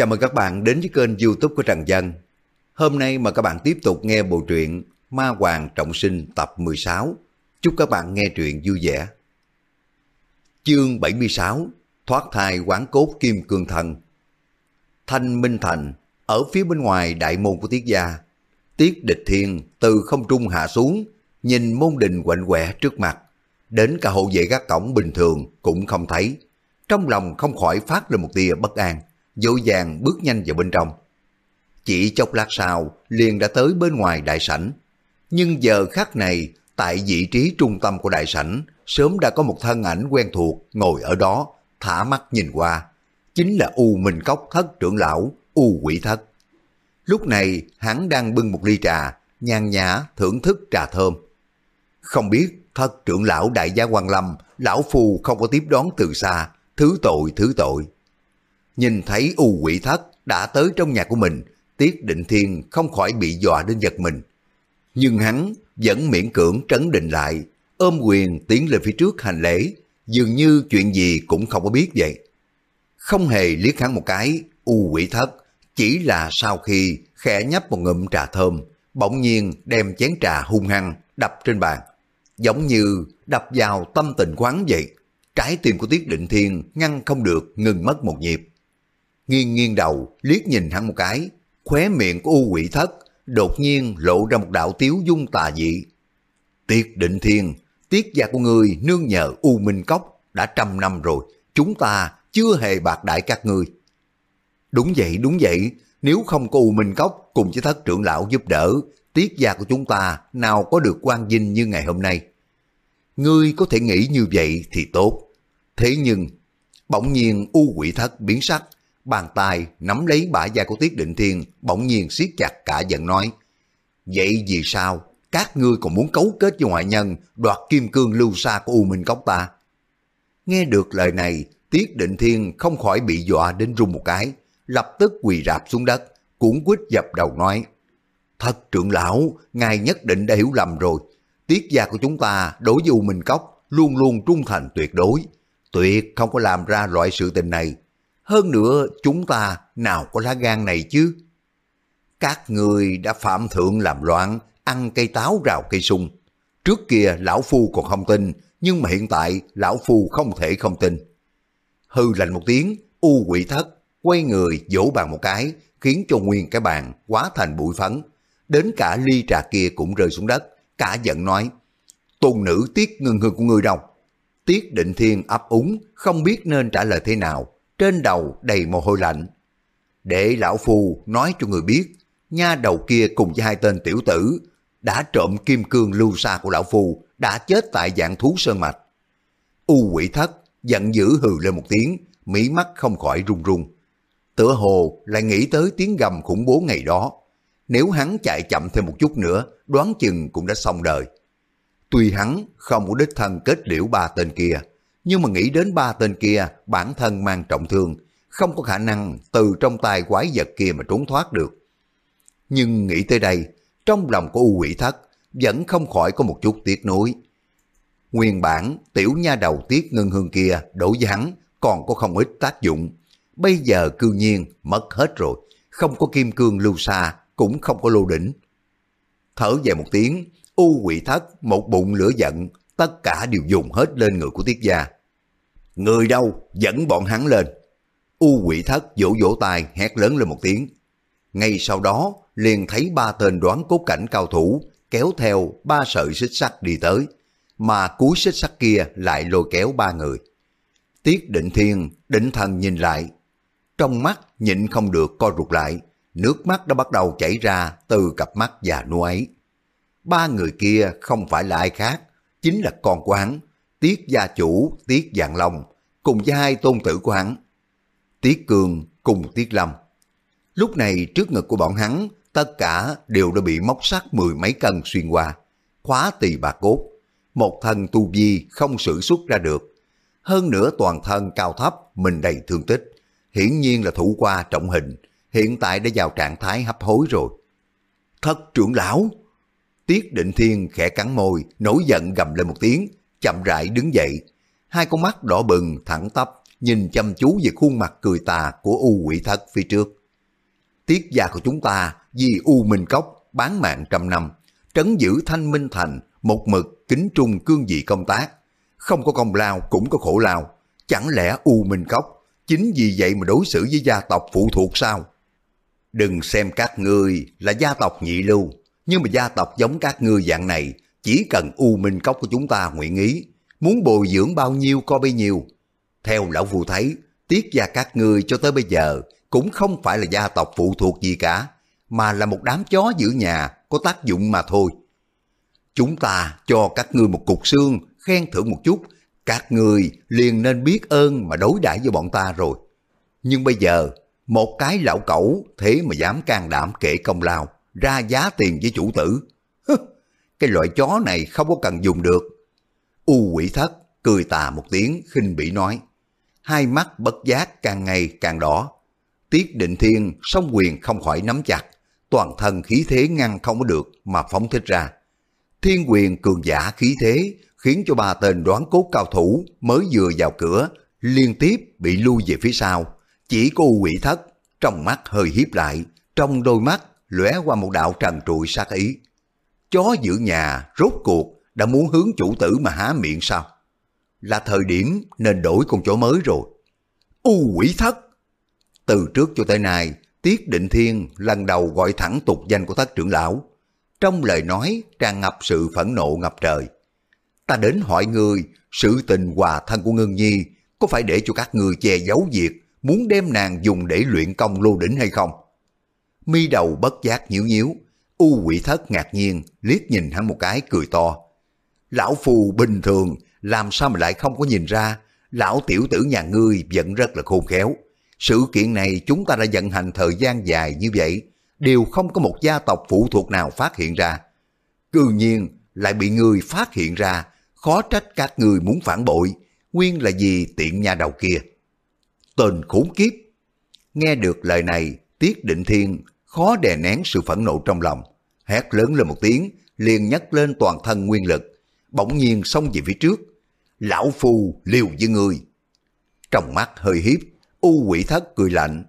Chào mừng các bạn đến với kênh youtube của Trần Dân. Hôm nay mà các bạn tiếp tục nghe bộ truyện Ma Hoàng Trọng Sinh tập 16. Chúc các bạn nghe truyện vui vẻ. Chương 76 Thoát thai quán cốt kim cương thần Thanh Minh Thành ở phía bên ngoài đại môn của Tiết Gia. Tiết Địch Thiên từ không trung hạ xuống, nhìn môn đình quạnh quẻ trước mặt. Đến cả hộ vệ gác cổng bình thường cũng không thấy. Trong lòng không khỏi phát lên một tia bất an dỗ dàng bước nhanh vào bên trong. Chỉ chốc lát sau, liền đã tới bên ngoài đại sảnh. Nhưng giờ khắc này, tại vị trí trung tâm của đại sảnh, sớm đã có một thân ảnh quen thuộc ngồi ở đó, thả mắt nhìn qua. Chính là U Minh Cốc thất trưởng lão, U Quỷ Thất. Lúc này, hắn đang bưng một ly trà, nhàn nhã thưởng thức trà thơm. Không biết thất trưởng lão đại gia quan lâm, lão phù không có tiếp đón từ xa, thứ tội thứ tội. Nhìn thấy u quỷ thất đã tới trong nhà của mình, Tiết Định Thiên không khỏi bị dọa đến giật mình. Nhưng hắn vẫn miễn cưỡng trấn định lại, ôm quyền tiến lên phía trước hành lễ, dường như chuyện gì cũng không có biết vậy. Không hề liếc hắn một cái, u quỷ thất, chỉ là sau khi khẽ nhấp một ngụm trà thơm, bỗng nhiên đem chén trà hung hăng đập trên bàn. Giống như đập vào tâm tình quán vậy. Trái tim của Tiết Định Thiên ngăn không được ngừng mất một nhịp nghiêng nghiêng đầu, liếc nhìn hắn một cái, khóe miệng của u quỷ thất, đột nhiên lộ ra một đạo tiếu dung tà dị. Tiết định thiên, tiết gia của người nương nhờ u minh cốc đã trăm năm rồi, chúng ta chưa hề bạc đại các ngươi. Đúng vậy, đúng vậy, nếu không có u minh cốc cùng với thất trưởng lão giúp đỡ, tiết gia của chúng ta nào có được quan vinh như ngày hôm nay. Ngươi có thể nghĩ như vậy thì tốt. Thế nhưng, bỗng nhiên u quỷ thất biến sắc, Bàn tay nắm lấy bả vai của Tiết Định Thiên bỗng nhiên siết chặt cả giận nói. Vậy vì sao các ngươi còn muốn cấu kết với ngoại nhân đoạt kim cương lưu xa của U Minh Cốc ta? Nghe được lời này, Tiết Định Thiên không khỏi bị dọa đến run một cái, lập tức quỳ rạp xuống đất, cuốn quýt dập đầu nói. Thật trưởng lão, ngài nhất định đã hiểu lầm rồi. Tiết gia của chúng ta đối với U Minh Cốc luôn luôn trung thành tuyệt đối. Tuyệt không có làm ra loại sự tình này. Hơn nữa chúng ta nào có lá gan này chứ? Các người đã phạm thượng làm loạn, ăn cây táo rào cây sung. Trước kia lão phu còn không tin, nhưng mà hiện tại lão phu không thể không tin. Hư lạnh một tiếng, u quỷ thất, quay người vỗ bàn một cái, khiến cho nguyên cái bàn quá thành bụi phấn. Đến cả ly trà kia cũng rơi xuống đất, cả giận nói, tôn nữ tiết ngưng hương của người đâu? Tiết định thiên ấp úng, không biết nên trả lời thế nào, trên đầu đầy mồ hôi lạnh. Để lão phu nói cho người biết, nha đầu kia cùng với hai tên tiểu tử đã trộm kim cương lưu xa của lão phu, đã chết tại dạng thú sơn mạch. U quỷ thất giận dữ hừ lên một tiếng, mỹ mắt không khỏi run run. Tựa hồ lại nghĩ tới tiếng gầm khủng bố ngày đó. Nếu hắn chạy chậm thêm một chút nữa, đoán chừng cũng đã xong đời. Tuy hắn không có đích thân kết liễu ba tên kia, nhưng mà nghĩ đến ba tên kia bản thân mang trọng thương, không có khả năng từ trong tay quái vật kia mà trốn thoát được. Nhưng nghĩ tới đây, trong lòng của U quỷ thất vẫn không khỏi có một chút tiếc nuối. Nguyên bản tiểu nha đầu tiết ngân hương kia đối với hắn còn có không ít tác dụng. Bây giờ cư nhiên mất hết rồi, không có kim cương lưu xa, cũng không có lô đỉnh. Thở dài một tiếng, U quỷ thất một bụng lửa giận, tất cả đều dùng hết lên người của tiết gia. Người đâu, dẫn bọn hắn lên. U quỷ thất vỗ vỗ tay hét lớn lên một tiếng. Ngay sau đó, liền thấy ba tên đoán cốt cảnh cao thủ kéo theo ba sợi xích sắt đi tới, mà cuối xích sắt kia lại lôi kéo ba người. Tiết định thiên, định thần nhìn lại. Trong mắt nhịn không được co rụt lại, nước mắt đã bắt đầu chảy ra từ cặp mắt già nua ấy. Ba người kia không phải là ai khác, chính là con của hắn, Tiết gia chủ Tiết Dạng Long cùng với hai tôn tử của hắn. Tiết Cường cùng Tiết Lâm. Lúc này trước ngực của bọn hắn tất cả đều đã bị móc sắt mười mấy cân xuyên qua, khóa tỳ bạc cốt. Một thân tu vi không sử xuất ra được. Hơn nữa toàn thân cao thấp, mình đầy thương tích. Hiển nhiên là thủ qua trọng hình, hiện tại đã vào trạng thái hấp hối rồi. Thất trưởng lão! Tiết định thiên khẽ cắn môi, nổi giận gầm lên một tiếng, chậm rãi đứng dậy. Hai con mắt đỏ bừng, thẳng tắp, nhìn chăm chú về khuôn mặt cười tà của U quỷ thất phía trước. Tiết gia của chúng ta vì U Minh Cốc bán mạng trăm năm, trấn giữ thanh minh thành, một mực kính trung cương vị công tác. Không có công lao cũng có khổ lao. Chẳng lẽ U Minh Cốc chính vì vậy mà đối xử với gia tộc phụ thuộc sao? Đừng xem các ngươi là gia tộc nhị lưu, nhưng mà gia tộc giống các ngươi dạng này, chỉ cần U Minh Cốc của chúng ta nguyện ý, muốn bồi dưỡng bao nhiêu có bấy nhiêu. Theo lão phù thấy, tiết gia các ngươi cho tới bây giờ cũng không phải là gia tộc phụ thuộc gì cả, mà là một đám chó giữ nhà có tác dụng mà thôi. Chúng ta cho các ngươi một cục xương, khen thưởng một chút, các ngươi liền nên biết ơn mà đối đãi với bọn ta rồi. Nhưng bây giờ, một cái lão cẩu thế mà dám can đảm kể công lao, ra giá tiền với chủ tử cái loại chó này không có cần dùng được. U quỷ thất cười tà một tiếng khinh bỉ nói. Hai mắt bất giác càng ngày càng đỏ. Tiết định thiên song quyền không khỏi nắm chặt, toàn thân khí thế ngăn không có được mà phóng thích ra. Thiên quyền cường giả khí thế khiến cho ba tên đoán cốt cao thủ mới vừa vào cửa liên tiếp bị lui về phía sau. Chỉ có quỷ thất, trong mắt hơi hiếp lại, trong đôi mắt lóe qua một đạo trần trụi sát ý. Chó giữ nhà rốt cuộc đã muốn hướng chủ tử mà há miệng sao? Là thời điểm nên đổi con chó mới rồi. U quỷ thất! Từ trước cho tới nay, Tiết Định Thiên lần đầu gọi thẳng tục danh của thất trưởng lão. Trong lời nói tràn ngập sự phẫn nộ ngập trời. Ta đến hỏi ngươi, sự tình hòa thân của Ngân Nhi có phải để cho các ngươi che giấu việc muốn đem nàng dùng để luyện công lô đỉnh hay không? Mi đầu bất giác nhíu nhíu, u quỷ thất ngạc nhiên liếc nhìn hắn một cái cười to. Lão phù bình thường làm sao mà lại không có nhìn ra lão tiểu tử nhà ngươi vẫn rất là khôn khéo sự kiện này chúng ta đã vận hành thời gian dài như vậy, đều không có một gia tộc phụ thuộc nào phát hiện ra. Cư nhiên lại bị người phát hiện ra, khó trách các người muốn phản bội, nguyên là vì tiện nhà đầu kia. Tên khốn kiếp! Nghe được lời này, Tiết Định Thiên khó đè nén sự phẫn nộ trong lòng, hét lớn lên một tiếng, liền nhấc lên toàn thân nguyên lực, bỗng nhiên xông về phía trước. Lão Phu liều với người. Trong mắt hơi hiếp, U quỷ thất cười lạnh.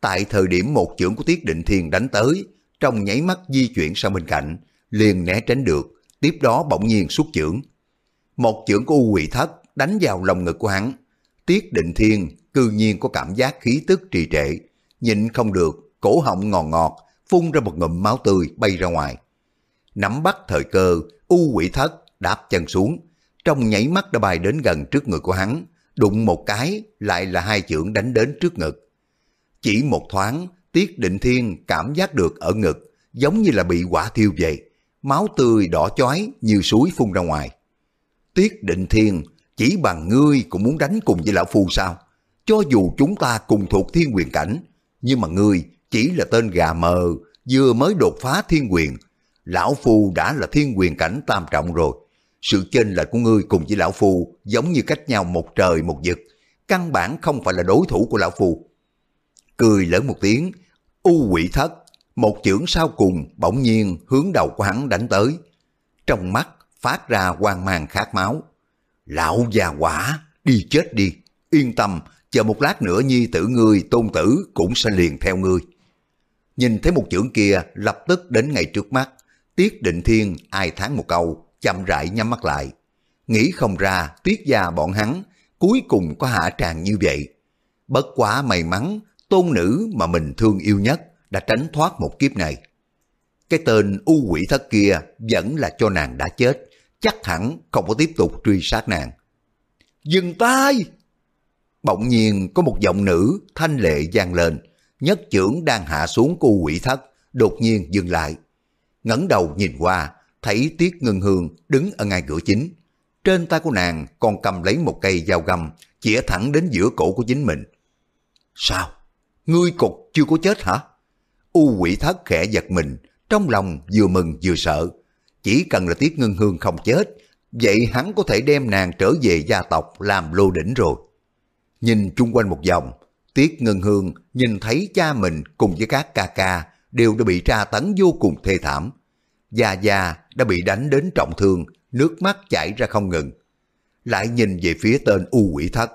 Tại thời điểm một chưởng của Tiết Định Thiên đánh tới, trong nháy mắt di chuyển sang bên cạnh, liền né tránh được, tiếp đó bỗng nhiên xuất chưởng. Một chưởng của U quỷ thất đánh vào lòng ngực của hắn. Tiết Định Thiên cư nhiên có cảm giác khí tức trì trệ, nhịn không được, cổ họng ngọt ngọt, phun ra một ngụm máu tươi bay ra ngoài. Nắm bắt thời cơ, U quỷ thất đạp chân xuống, trong nhảy mắt đã bay đến gần trước người của hắn, đụng một cái lại là hai chưởng đánh đến trước ngực. Chỉ một thoáng, Tiết Định Thiên cảm giác được ở ngực giống như là bị quả thiêu vậy, máu tươi đỏ chói như suối phun ra ngoài. Tiết Định Thiên chỉ bằng ngươi cũng muốn đánh cùng với lão phu sao? Cho dù chúng ta cùng thuộc thiên quyền cảnh, nhưng mà ngươi chỉ là tên gà mờ, vừa mới đột phá thiên quyền. Lão phu đã là thiên quyền cảnh tam trọng rồi. Sự chênh lệch của ngươi cùng với Lão Phu giống như cách nhau một trời một vực, căn bản không phải là đối thủ của Lão Phu. Cười lớn một tiếng, u quỷ thất, một chưởng sau cùng bỗng nhiên hướng đầu của hắn đánh tới. Trong mắt phát ra quang mang khát máu. Lão già quả, đi chết đi, yên tâm, chờ một lát nữa nhi tử ngươi tôn tử cũng sẽ liền theo ngươi. Nhìn thấy một chưởng kia lập tức đến ngay trước mắt, Tiết Định Thiên ai tháng một câu, chậm rãi nhắm mắt lại. Nghĩ không ra tiết gia bọn hắn cuối cùng có hạ tràng như vậy. Bất quá may mắn tôn nữ mà mình thương yêu nhất đã tránh thoát một kiếp này. Cái tên u quỷ thất kia vẫn là cho nàng đã chết, chắc hẳn không có tiếp tục truy sát nàng. Dừng tay! Bỗng nhiên có một giọng nữ thanh lệ gian lên, nhất trưởng đang hạ xuống của quỷ thất, đột nhiên dừng lại. ngẩng đầu nhìn qua, thấy Tiết Ngân Hương đứng ở ngay cửa chính. Trên tay của nàng còn cầm lấy một cây dao găm, chĩa thẳng đến giữa cổ của chính mình. Sao? Ngươi cục chưa có chết hả? U quỷ thất khẽ giật mình, trong lòng vừa mừng vừa sợ. Chỉ cần là Tiết Ngân Hương không chết, vậy hắn có thể đem nàng trở về gia tộc làm lô đỉnh rồi. Nhìn chung quanh một vòng, Tiết Ngân Hương nhìn thấy cha mình cùng với các ca ca đều đã bị tra tấn vô cùng thê thảm. Gia Gia đã bị đánh đến trọng thương, nước mắt chảy ra không ngừng. Lại nhìn về phía tên U quỷ thất.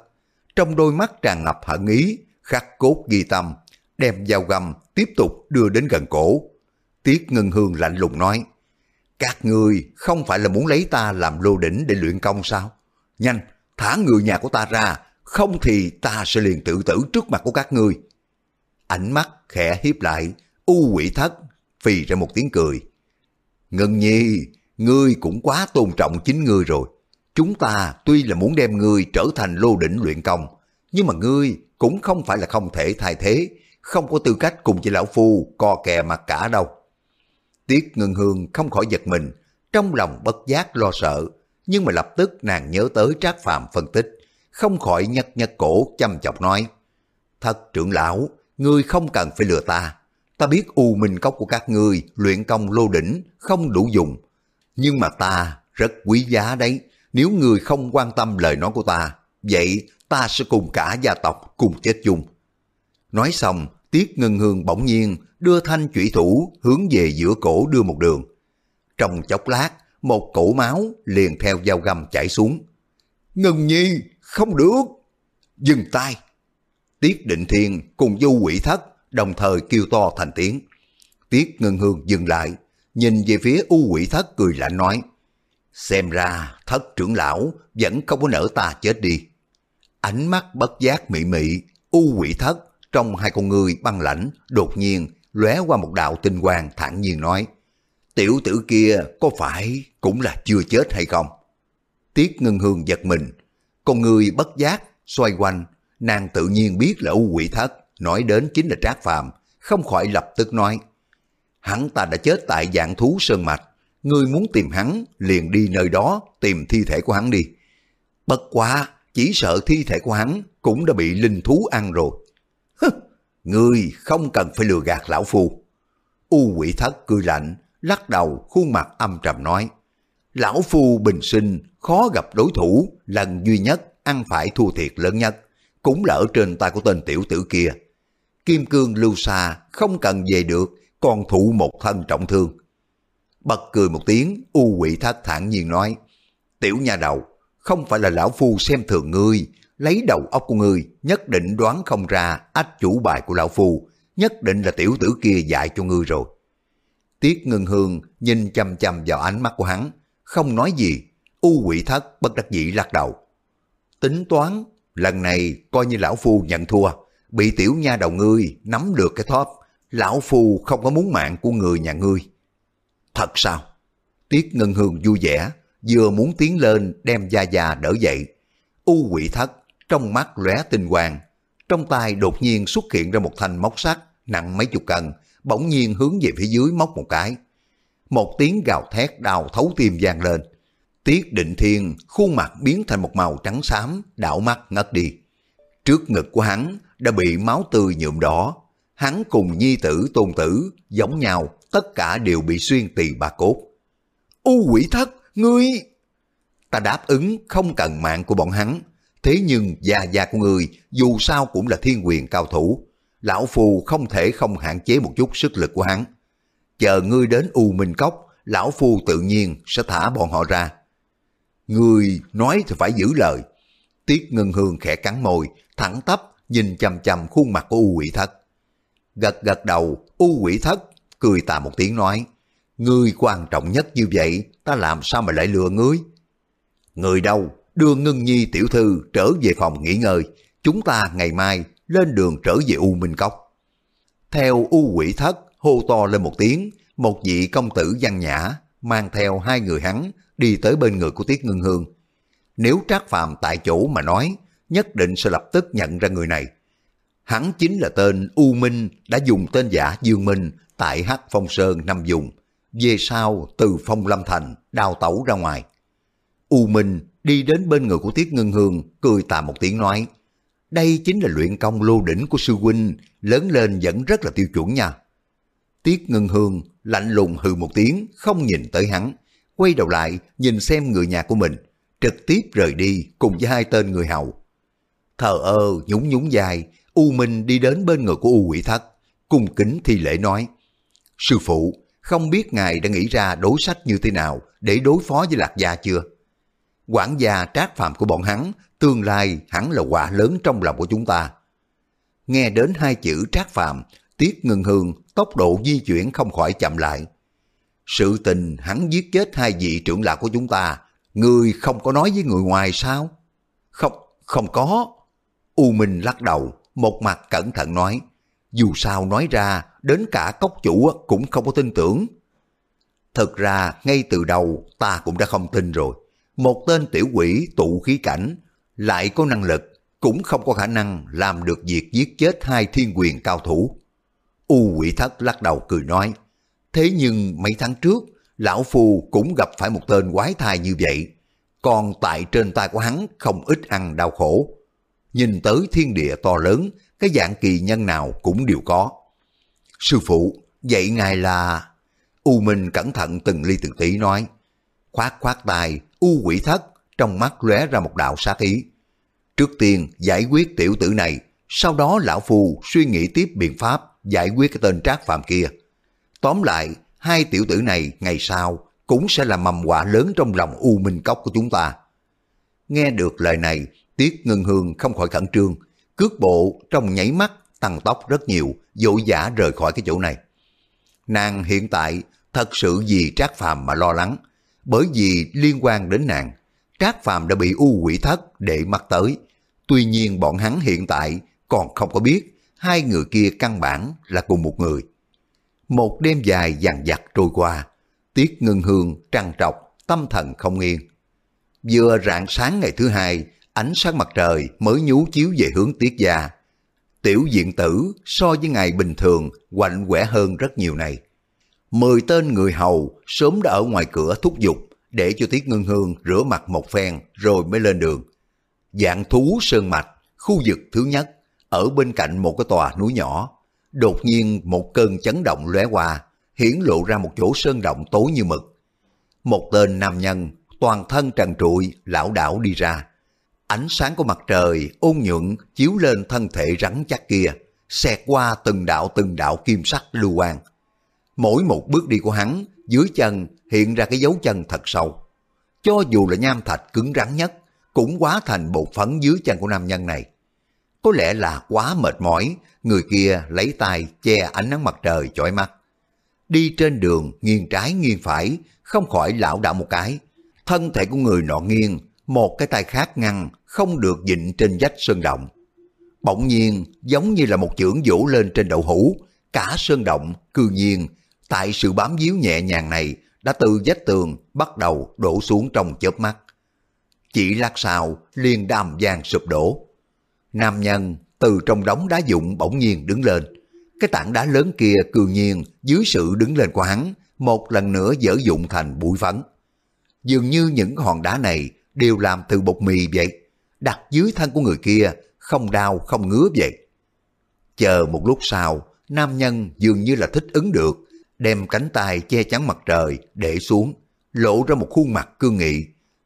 trong đôi mắt tràn ngập hận ý, khắc cốt ghi tâm, đem dao găm tiếp tục đưa đến gần cổ. Tiết Ngân Hương lạnh lùng nói, các người không phải là muốn lấy ta làm lô đỉnh để luyện công sao? Nhanh, thả người nhà của ta ra, không thì ta sẽ liền tự tử trước mặt của các ngươi. Ánh mắt khẽ hiếp lại, u quỷ thất, phì ra một tiếng cười. Ngân nhi, ngươi cũng quá tôn trọng chính ngươi rồi. Chúng ta tuy là muốn đem ngươi trở thành lô đỉnh luyện công, nhưng mà ngươi cũng không phải là không thể thay thế, không có tư cách cùng với lão phu co kè mặt cả đâu. Tiết Ngân Hương không khỏi giật mình, trong lòng bất giác lo sợ, nhưng mà lập tức nàng nhớ tới Trác Phạm phân tích, không khỏi nhắc nhắc cổ chăm chọc nói. Thật trưởng lão, ngươi không cần phải lừa ta. Ta biết u minh cốc của các ngươi luyện công lô đỉnh không đủ dùng. Nhưng mà ta rất quý giá đấy. Nếu ngươi không quan tâm lời nói của ta, vậy ta sẽ cùng cả gia tộc cùng chết chung. Nói xong, Tiết Ngân Hương bỗng nhiên đưa thanh chủy thủ hướng về giữa cổ đưa một đường. Trong chốc lát, một cổ máu liền theo dao găm chảy xuống. Ngân Nhi, không được! Dừng tay! Tiết Định Thiên cùng du quỷ thất đồng thời kêu to thành tiếng. Tiết Ngân Hương dừng lại, nhìn về phía u quỷ thất cười lạnh nói, xem ra thất trưởng lão vẫn không có nỡ ta chết đi. Ánh mắt bất giác mị mị, u quỷ thất trong hai con người băng lãnh đột nhiên lóe qua một đạo tinh quang thản nhiên nói, tiểu tử kia có phải cũng là chưa chết hay không? Tiết Ngân Hương giật mình, con người bất giác xoay quanh, nàng tự nhiên biết là u quỷ thất, nói đến chính là Trác Phàm, không khỏi lập tức nói, hắn ta đã chết tại dạng thú sơn mạch, ngươi muốn tìm hắn liền đi nơi đó tìm thi thể của hắn đi. Bất quá, chỉ sợ thi thể của hắn cũng đã bị linh thú ăn rồi. Hứ, ngươi không cần phải lừa gạt lão phu. U quỷ thất cười lạnh, lắc đầu khuôn mặt âm trầm nói. Lão phu bình sinh khó gặp đối thủ, lần duy nhất ăn phải thua thiệt lớn nhất, cũng là ở trên tay của tên tiểu tử kia. Kim cương lưu xa không cần về được, còn thụ một thân trọng thương. Bật cười một tiếng, u quỷ thất thản nhiên nói, tiểu nhà đầu, không phải là lão phu xem thường ngươi, lấy đầu óc của ngươi nhất định đoán không ra ách chủ bài của lão phu, nhất định là tiểu tử kia dạy cho ngươi rồi. Tiết Ngân Hương nhìn chăm chăm vào ánh mắt của hắn, không nói gì, u quỷ thất bất đắc dĩ lắc đầu. Tính toán, lần này coi như lão phu nhận thua, bị tiểu nha đầu ngươi nắm được cái thóp, lão phu không có muốn mạng của người nhà ngươi. Thật sao? Tiết Ngân Hương vui vẻ, vừa muốn tiến lên đem Gia Gia đỡ dậy. U quỷ thất, trong mắt lóe tinh quang, trong tay đột nhiên xuất hiện ra một thanh móc sắt nặng mấy chục cân, bỗng nhiên hướng về phía dưới móc một cái. Một tiếng gào thét đào thấu tim vang lên. Tiết định thiên khuôn mặt biến thành một màu trắng xám, đảo mắt ngất đi. Trước ngực của hắn đã bị máu tươi nhuộm đỏ. Hắn cùng nhi tử tôn tử giống nhau, tất cả đều bị xuyên tỳ bà cốt. U quỷ thất, ngươi... Ta đáp ứng không cần mạng của bọn hắn. Thế nhưng già già của người dù sao cũng là thiên quyền cao thủ. Lão Phù không thể không hạn chế một chút sức lực của hắn. Chờ ngươi đến U Minh Cốc, Lão Phu tự nhiên sẽ thả bọn họ ra. Ngươi nói thì phải giữ lời. Tiết Ngân Hương khẽ cắn môi, thẳng tắp nhìn chầm chầm khuôn mặt của U Quỷ Thất. Gật gật đầu, U Quỷ Thất cười tà một tiếng nói, Ngươi quan trọng nhất như vậy, ta làm sao mà lại lừa ngươi? Người đâu, đưa Ngân Nhi tiểu thư trở về phòng nghỉ ngơi, chúng ta ngày mai lên đường trở về U Minh Cốc. Theo U Quỷ Thất hô to lên một tiếng, một vị công tử văn nhã mang theo hai người hắn đi tới bên người của Tiết Ngưng Hương. Nếu Trác Phàm tại chỗ mà nói, nhất định sẽ lập tức nhận ra người này. Hắn chính là tên U Minh đã dùng tên giả Dương Minh tại Hắc Phong Sơn năm dùng, về sau từ Phong Lâm Thành đào tẩu ra ngoài. U Minh đi đến bên người của Tiết Ngân Hương, cười tà một tiếng nói, đây chính là luyện công lô đỉnh của sư huynh, lớn lên vẫn rất là tiêu chuẩn nha. Tiết Ngân Hương lạnh lùng hừ một tiếng, không nhìn tới hắn, quay đầu lại nhìn xem người nhà của mình, trực tiếp rời đi cùng với hai tên người hầu. Thờ ơ nhún nhún dài, U Minh đi đến bên người của U Quỷ Thất, cung kính thi lễ nói, Sư phụ, không biết ngài đã nghĩ ra đối sách như thế nào để đối phó với Lạc Gia chưa? quản gia trác phạm của bọn hắn, tương lai hẳn là quả lớn trong lòng của chúng ta. Nghe đến hai chữ trác phạm, Tiết Ngân Hương tốc độ di chuyển không khỏi chậm lại. Sự tình hắn giết chết hai vị trưởng lão của chúng ta, người không có nói với người ngoài sao? Không, không có. U Minh lắc đầu, một mặt cẩn thận nói, dù sao nói ra, đến cả cốc chủ cũng không có tin tưởng. Thật ra, ngay từ đầu ta cũng đã không tin rồi. Một tên tiểu quỷ tụ khí cảnh, lại có năng lực, cũng không có khả năng làm được việc giết chết hai thiên quyền cao thủ. U quỷ thất lắc đầu cười nói, thế nhưng mấy tháng trước, lão phu cũng gặp phải một tên quái thai như vậy. Còn tại trên tay của hắn không ít ăn đau khổ. Nhìn tới thiên địa to lớn, cái dạng kỳ nhân nào cũng đều có. Sư phụ, vậy ngài là... U Minh cẩn thận từng ly từng tí nói. Khoát khoát tài, U quỷ thất, trong mắt lóe ra một đạo sát ý. Trước tiên giải quyết tiểu tử này, sau đó lão phù suy nghĩ tiếp biện pháp giải quyết cái tên trác phạm kia. Tóm lại, hai tiểu tử này ngày sau cũng sẽ là mầm quả lớn trong lòng U Minh Cốc của chúng ta. Nghe được lời này, Tiết Ngân Hương không khỏi khẩn trương, cước bộ trong nháy mắt tăng tốc rất nhiều, dội dã rời khỏi cái chỗ này. Nàng hiện tại thật sự vì Trác Phàm mà lo lắng, bởi vì liên quan đến nàng, Trác Phàm đã bị u quỷ thất để mắc tới. Tuy nhiên bọn hắn hiện tại còn không có biết hai người kia căn bản là cùng một người. Một đêm dài dằn dặt trôi qua, Tiết Ngân Hương trăng trọc, tâm thần không yên. Vừa rạng sáng ngày thứ hai, ánh sáng mặt trời mới nhú chiếu về hướng Tiết Gia. Tiểu diện tử so với ngày bình thường quạnh quẻ hơn rất nhiều này. Mười tên người hầu sớm đã ở ngoài cửa thúc giục để cho Tiết Ngân Hương rửa mặt một phen rồi mới lên đường. Dạng thú sơn mạch, khu vực thứ nhất, ở bên cạnh một cái tòa núi nhỏ. Đột nhiên một cơn chấn động lóe qua, hiển lộ ra một chỗ sơn động tối như mực. Một tên nam nhân, toàn thân trần trụi, lão đảo đi ra. Ánh sáng của mặt trời ôn nhuận chiếu lên thân thể rắn chắc kia, xẹt qua từng đạo từng đạo kim sắc lưu quang. Mỗi một bước đi của hắn, dưới chân hiện ra cái dấu chân thật sâu. Cho dù là nham thạch cứng rắn nhất, cũng quá thành bột phấn dưới chân của nam nhân này. Có lẽ là quá mệt mỏi, người kia lấy tay che ánh nắng mặt trời chói mắt. Đi trên đường nghiêng trái nghiêng phải, không khỏi lão đảo một cái. Thân thể của người nọ nghiêng, một cái tay khác ngăn, không được dịnh trên vách sơn động. Bỗng nhiên, giống như là một chưởng vỗ lên trên đậu hũ, cả sơn động, cư nhiên, tại sự bám víu nhẹ nhàng này, đã từ vách tường bắt đầu đổ xuống trong chớp mắt. Chỉ lát sau, liền đàm vàng sụp đổ. Nam nhân từ trong đống đá dụng bỗng nhiên đứng lên. Cái tảng đá lớn kia cường nhiên dưới sự đứng lên của hắn, một lần nữa dở dụng thành bụi phấn. Dường như những hòn đá này đều làm từ bột mì vậy, đặt dưới thân của người kia, không đau không ngứa vậy. Chờ một lúc sau, nam nhân dường như là thích ứng được, đem cánh tay che chắn mặt trời để xuống, lộ ra một khuôn mặt cương nghị.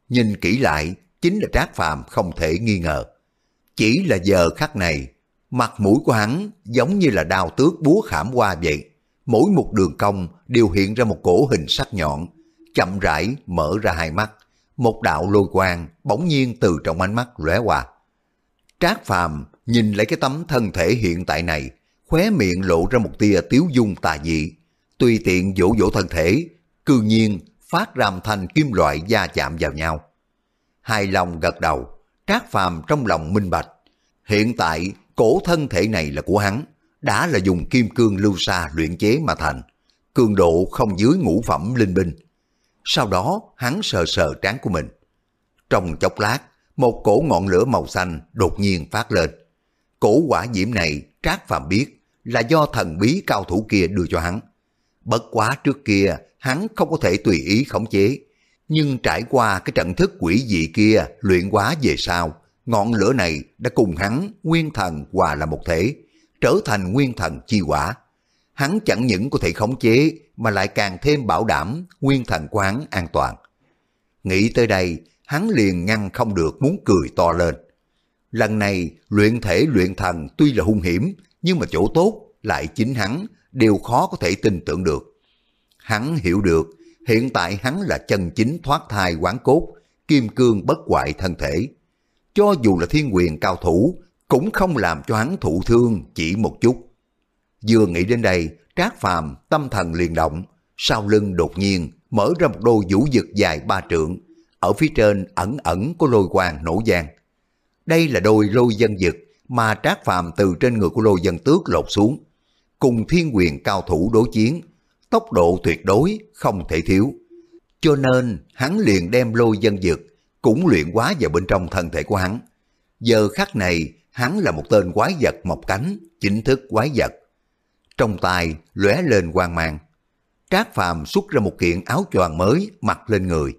Nhìn kỹ lại, chính là Trác Phàm không thể nghi ngờ. Chỉ là giờ khắc này, mặt mũi của hắn giống như là đào tước búa khảm qua vậy. Mỗi một đường cong đều hiện ra một cổ hình sắc nhọn, chậm rãi mở ra hai mắt. Một đạo lôi quang bỗng nhiên từ trong ánh mắt lóe qua. Trác Phàm nhìn lấy cái tấm thân thể hiện tại này, khóe miệng lộ ra một tia tiếu dung tà dị. Tùy tiện vỗ vỗ thân thể, cư nhiên phát ra thành kim loại da chạm vào nhau. hai lòng gật đầu, Trác Phàm trong lòng minh bạch. Hiện tại, cổ thân thể này là của hắn, đã là dùng kim cương lưu sa luyện chế mà thành, cường độ không dưới ngũ phẩm linh binh. Sau đó, hắn sờ sờ trán của mình. Trong chốc lát, một cổ ngọn lửa màu xanh đột nhiên phát lên. Cổ quả diễm này, Trác Phàm biết là do thần bí cao thủ kia đưa cho hắn. Bất quá trước kia, hắn không có thể tùy ý khống chế, nhưng trải qua cái trận thức quỷ dị kia luyện quá về sau, ngọn lửa này đã cùng hắn nguyên thần hòa là một thể, trở thành nguyên thần chi quả. Hắn chẳng những có thể khống chế mà lại càng thêm bảo đảm nguyên thần của hắn an toàn. Nghĩ tới đây, hắn liền ngăn không được muốn cười to lên. Lần này luyện thể luyện thần tuy là hung hiểm, nhưng mà chỗ tốt lại chính hắn đều khó có thể tin tưởng được. Hắn hiểu được hiện tại hắn là chân chính thoát thai quán cốt, kim cương bất hoại thân thể. Cho dù là thiên quyền cao thủ, cũng không làm cho hắn thụ thương chỉ một chút. Vừa nghĩ đến đây, Trác Phàm tâm thần liền động, sau lưng đột nhiên mở ra một đôi vũ dực dài ba trượng, ở phía trên ẩn ẩn có lôi quang nổ giang. Đây là đôi lôi dân dực mà Trác Phàm từ trên người của lôi dân tước lột xuống, cùng thiên quyền cao thủ đối chiến, tốc độ tuyệt đối không thể thiếu. Cho nên hắn liền đem lôi dân dực cũng luyện quá vào bên trong thân thể của hắn. Giờ khắc này hắn là một tên quái vật mọc cánh, chính thức quái vật. Trong tay lóe lên quang mang. Trác Phàm xuất ra một kiện áo choàng mới mặc lên người,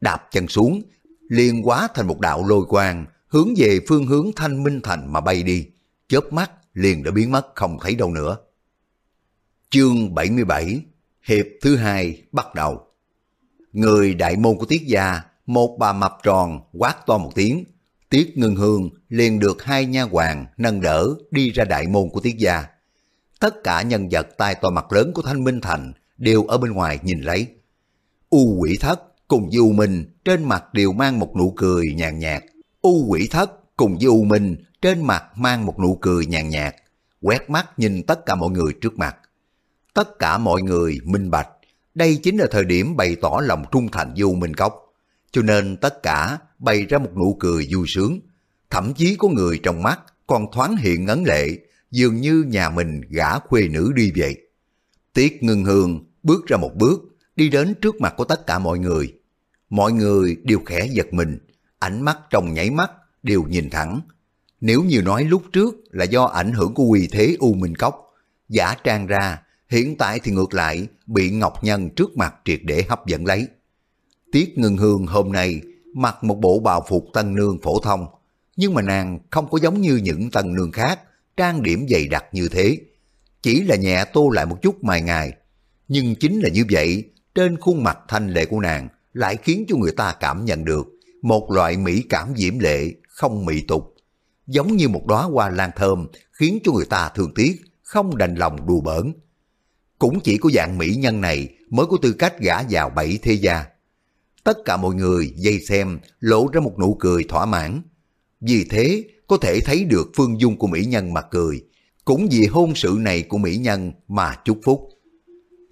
đạp chân xuống, liền quá thành một đạo lôi quang, hướng về phương hướng Thanh Minh Thành mà bay đi, chớp mắt liền đã biến mất không thấy đâu nữa. Chương 77 Hiệp thứ hai bắt đầu Người đại môn của Tiết Gia, một bà mập tròn quát to một tiếng, Tiết Ngân Hương liền được hai nha hoàng nâng đỡ đi ra đại môn của Tiết Gia. Tất cả nhân vật tai to mặt lớn của Thanh Minh Thành đều ở bên ngoài nhìn lấy. U quỷ thất cùng với U Minh trên mặt đều mang một nụ cười nhàn nhạt. U quỷ thất cùng với U Minh trên mặt mang một nụ cười nhàn nhạt, quét mắt nhìn tất cả mọi người trước mặt. Tất cả mọi người minh bạch, đây chính là thời điểm bày tỏ lòng trung thành với U Minh Cốc. Cho nên tất cả bày ra một nụ cười vui sướng. Thậm chí có người trong mắt còn thoáng hiện ngấn lệ, dường như nhà mình gả khuê nữ đi vậy. Tiết ngưng hương bước ra một bước, đi đến trước mặt của tất cả mọi người. Mọi người đều khẽ giật mình, ánh mắt trong nháy mắt đều nhìn thẳng. Nếu như nói lúc trước là do ảnh hưởng của quỳ thế U Minh Cốc, giả trang ra, hiện tại thì ngược lại bị Ngọc Nhân trước mặt triệt để hấp dẫn lấy. Tiết Ngân Hương hôm nay mặc một bộ bào phục tân nương phổ thông, nhưng mà nàng không có giống như những tân nương khác, trang điểm dày đặc như thế. Chỉ là nhẹ tô lại một chút mài ngài, nhưng chính là như vậy, trên khuôn mặt thanh lệ của nàng lại khiến cho người ta cảm nhận được một loại mỹ cảm diễm lệ không mị tục, giống như một đóa hoa lan thơm khiến cho người ta thương tiếc, không đành lòng đùa bỡn. Cũng chỉ có dạng mỹ nhân này mới có tư cách gả vào bảy thế gia. Tất cả mọi người dây xem lộ ra một nụ cười thỏa mãn. Vì thế có thể thấy được phương dung của mỹ nhân mà cười, cũng vì hôn sự này của mỹ nhân mà chúc phúc.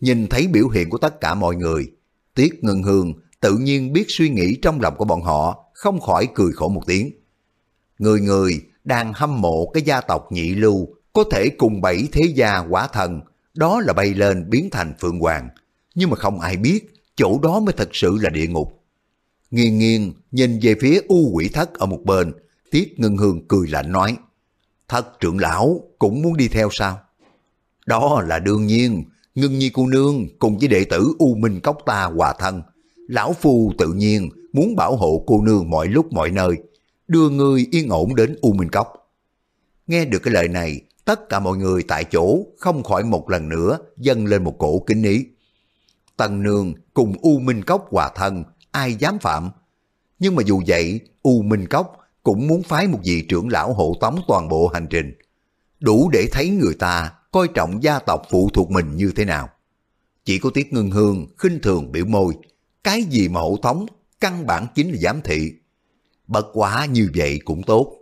Nhìn thấy biểu hiện của tất cả mọi người, Tiết Ngân Hương tự nhiên biết suy nghĩ trong lòng của bọn họ, không khỏi cười khổ một tiếng. Người người đang hâm mộ cái gia tộc nhị lưu có thể cùng bảy thế gia quả thần, đó là bay lên biến thành phượng hoàng. Nhưng mà không ai biết, chỗ đó mới thật sự là địa ngục. Nghiêng nghiêng nhìn về phía u quỷ thất ở một bên, Tiết Ngân Hương cười lạnh nói, Thất trưởng lão cũng muốn đi theo sao? Đó là đương nhiên, Ngân Nhi cô nương cùng với đệ tử U Minh Cốc ta hòa thân. Lão Phu tự nhiên muốn bảo hộ cô nương mọi lúc mọi nơi, đưa người yên ổn đến U Minh Cốc. Nghe được cái lời này, tất cả mọi người tại chỗ không khỏi một lần nữa dâng lên một cổ kính ý. Tần Nương cùng U Minh Cốc hòa thân, ai dám phạm. Nhưng mà dù vậy, U Minh Cốc cũng muốn phái một vị trưởng lão hộ tống toàn bộ hành trình. Đủ để thấy người ta coi trọng gia tộc phụ thuộc mình như thế nào. Chỉ có Tiết Ngân Hương khinh thường biểu môi, cái gì mà hộ tống, căn bản chính là giám thị. Bất quá như vậy cũng tốt.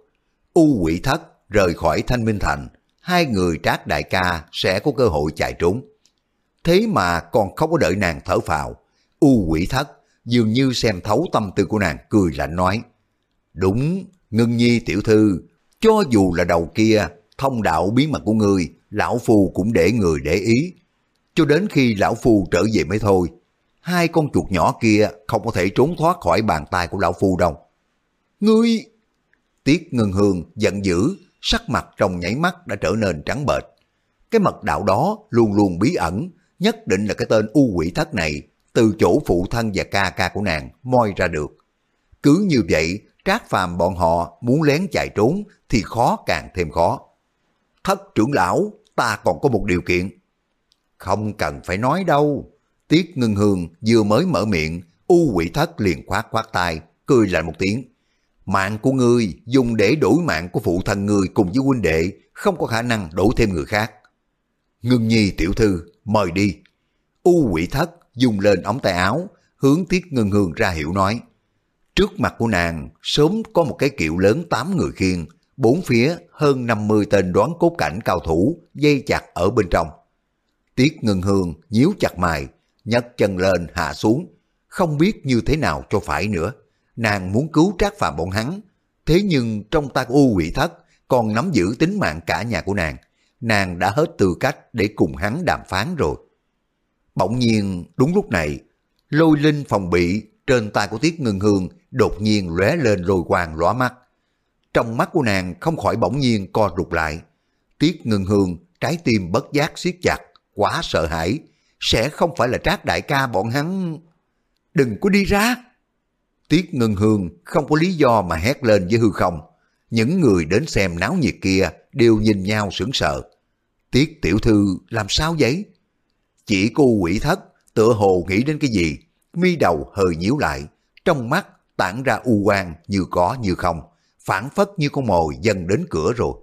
U quỷ thất rời khỏi Thanh Minh Thành, hai người trác đại ca sẽ có cơ hội chạy trốn. Thế mà còn không có đợi nàng thở phào, U quỷ thất dường như xem thấu tâm tư của nàng cười lạnh nói. Đúng, Ngân Nhi tiểu thư, cho dù là đầu kia, thông đạo bí mật của người, lão phù cũng để người để ý. Cho đến khi lão phù trở về mới thôi, hai con chuột nhỏ kia không có thể trốn thoát khỏi bàn tay của lão phù đâu. Ngươi! Tiết Ngân Hương giận dữ, sắc mặt trong nháy mắt đã trở nên trắng bệch. Cái mật đạo đó luôn luôn bí ẩn, nhất định là cái tên u quỷ thất này từ chỗ phụ thân và ca ca của nàng moi ra được. Cứ như vậy, trác phàm bọn họ muốn lén chạy trốn thì khó càng thêm khó. Thất trưởng lão, ta còn có một điều kiện. Không cần phải nói đâu. Tiết ngưng hương vừa mới mở miệng, u quỷ thất liền khoát khoát tay, cười lạnh một tiếng. Mạng của ngươi dùng để đổi mạng của phụ thân ngươi cùng với huynh đệ, không có khả năng đổi thêm người khác. Ngưng nhi tiểu thư, mời đi. U quỷ thất dùng lên ống tay áo, hướng Tiết Ngưng Hương ra hiệu nói. Trước mặt của nàng sớm có một cái kiệu lớn tám người khiêng, bốn phía hơn 50 tên đoán cốt cảnh cao thủ dây chặt ở bên trong. Tiết Ngưng hương nhíu chặt mày, nhấc chân lên hạ xuống, không biết như thế nào cho phải nữa. Nàng muốn cứu trác phàm bọn hắn, thế nhưng trong tay u quỷ thất còn nắm giữ tính mạng cả nhà của nàng. Nàng đã hết tư cách để cùng hắn đàm phán rồi. Bỗng nhiên đúng lúc này, lôi linh phòng bị trên tay của Tiết Ngân Hương đột nhiên lóe lên lôi quang lóa mắt. Trong mắt của nàng không khỏi bỗng nhiên co rụt lại. Tiết Ngân Hương trái tim bất giác siết chặt, quá sợ hãi. Sẽ không phải là trác đại ca bọn hắn... Đừng có đi ra! Tiết Ngân Hương không có lý do mà hét lên với hư không. Những người đến xem náo nhiệt kia đều nhìn nhau sững sờ. Tiết tiểu thư làm sao vậy? Chỉ cô quỷ thất tựa hồ nghĩ đến cái gì, mi đầu hơi nhíu lại, trong mắt tản ra u quan như có như không, phản phất như con mồi dần đến cửa rồi.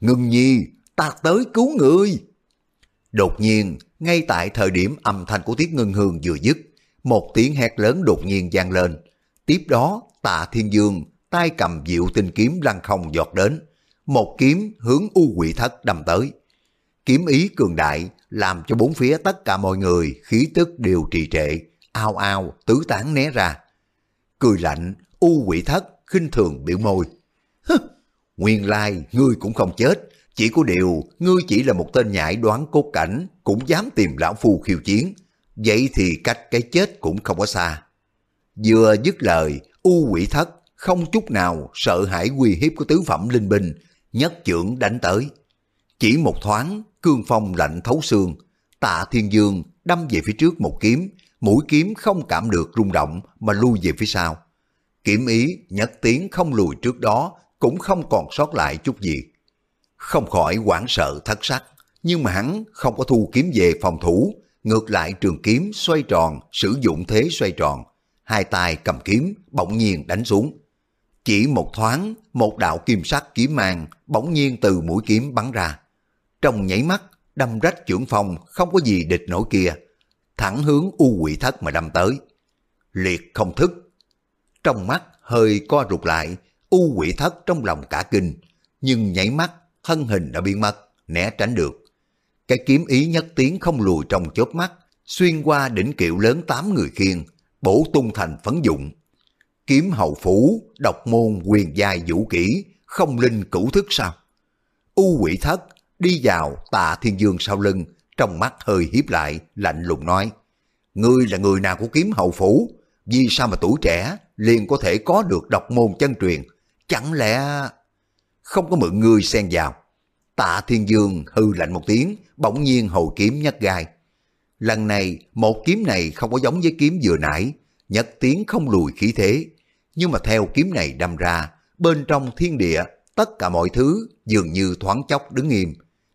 Ngưng nhi, ta tới cứu người. Đột nhiên, ngay tại thời điểm âm thanh của Tiết Ngân Hương vừa dứt, một tiếng hét lớn đột nhiên vang lên. Tiếp đó, tạ thiên dương, tay cầm diệu tinh kiếm lăng không giọt đến. Một kiếm hướng u quỷ thất đâm tới. Kiếm ý cường đại làm cho bốn phía tất cả mọi người khí tức đều trì trệ, ao ao tứ tán né ra. Cười lạnh, u quỷ thất khinh thường biểu môi. Hứ, nguyên lai ngươi cũng không chết, chỉ có điều ngươi chỉ là một tên nhãi đoán cốt cảnh, cũng dám tìm lão phu khiêu chiến. Vậy thì cách cái chết cũng không có xa. Vừa dứt lời, u quỷ thất không chút nào sợ hãi uy hiếp của tứ phẩm linh binh, nhất trưởng đánh tới. Chỉ một thoáng, cương phong lạnh thấu xương, tạ thiên dương đâm về phía trước một kiếm, mũi kiếm không cảm được rung động mà lui về phía sau. Kiểm ý nhất tiếng không lùi trước đó cũng không còn sót lại chút gì. Không khỏi hoảng sợ thất sắc, nhưng mà hắn không có thu kiếm về phòng thủ, ngược lại trường kiếm xoay tròn, sử dụng thế xoay tròn. Hai tay cầm kiếm, bỗng nhiên đánh xuống. Chỉ một thoáng, một đạo kim sắc kiếm mang bỗng nhiên từ mũi kiếm bắn ra. Trong nhảy mắt, đâm rách trưởng phòng không có gì địch nổi kia, thẳng hướng u quỷ thất mà đâm tới. Liệt không thức. Trong mắt hơi co rụt lại, u quỷ thất trong lòng cả kinh, nhưng nhảy mắt, thân hình đã biến mất, né tránh được. Cái kiếm ý nhất tiếng không lùi trong chớp mắt, xuyên qua đỉnh kiệu lớn tám người khiên, bổ tung thành phấn dụng. Kiếm hậu phủ, độc môn quyền giai vũ kỹ, không linh cửu thức sao? U quỷ thất đi vào tạ thiên dương sau lưng, trong mắt hơi hiếp lại, lạnh lùng nói. Ngươi là người nào của kiếm hậu phủ? Vì sao mà tuổi trẻ liền có thể có được độc môn chân truyền? Chẳng lẽ... Không có mượn ngươi xen vào. Tạ thiên dương hư lạnh một tiếng, bỗng nhiên hồi kiếm nhắc gai. Lần này, một kiếm này không có giống với kiếm vừa nãy, nhất tiếng không lùi khí thế. Nhưng mà theo kiếm này đâm ra, bên trong thiên địa, tất cả mọi thứ dường như thoáng chốc đứng im.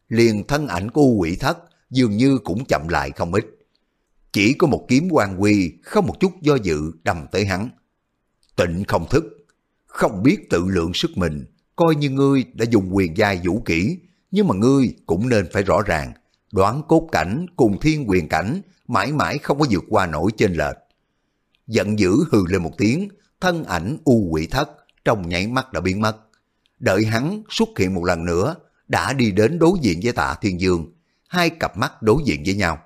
Liền thân ảnh của quỷ thất dường như cũng chậm lại không ít. Chỉ có một kiếm quan quy, không một chút do dự đâm tới hắn. Tịnh không thức, không biết tự lượng sức mình, coi như ngươi đã dùng quyền giai vũ kỹ, nhưng mà ngươi cũng nên phải rõ ràng, đoán cốt cảnh cùng thiên quyền cảnh mãi mãi không có vượt qua nổi trên lệch. Giận dữ hừ lên một tiếng, thân ảnh u quỷ thất trong nhảy mắt đã biến mất. Đợi hắn xuất hiện một lần nữa, đã đi đến đối diện với tạ thiên dương, hai cặp mắt đối diện với nhau.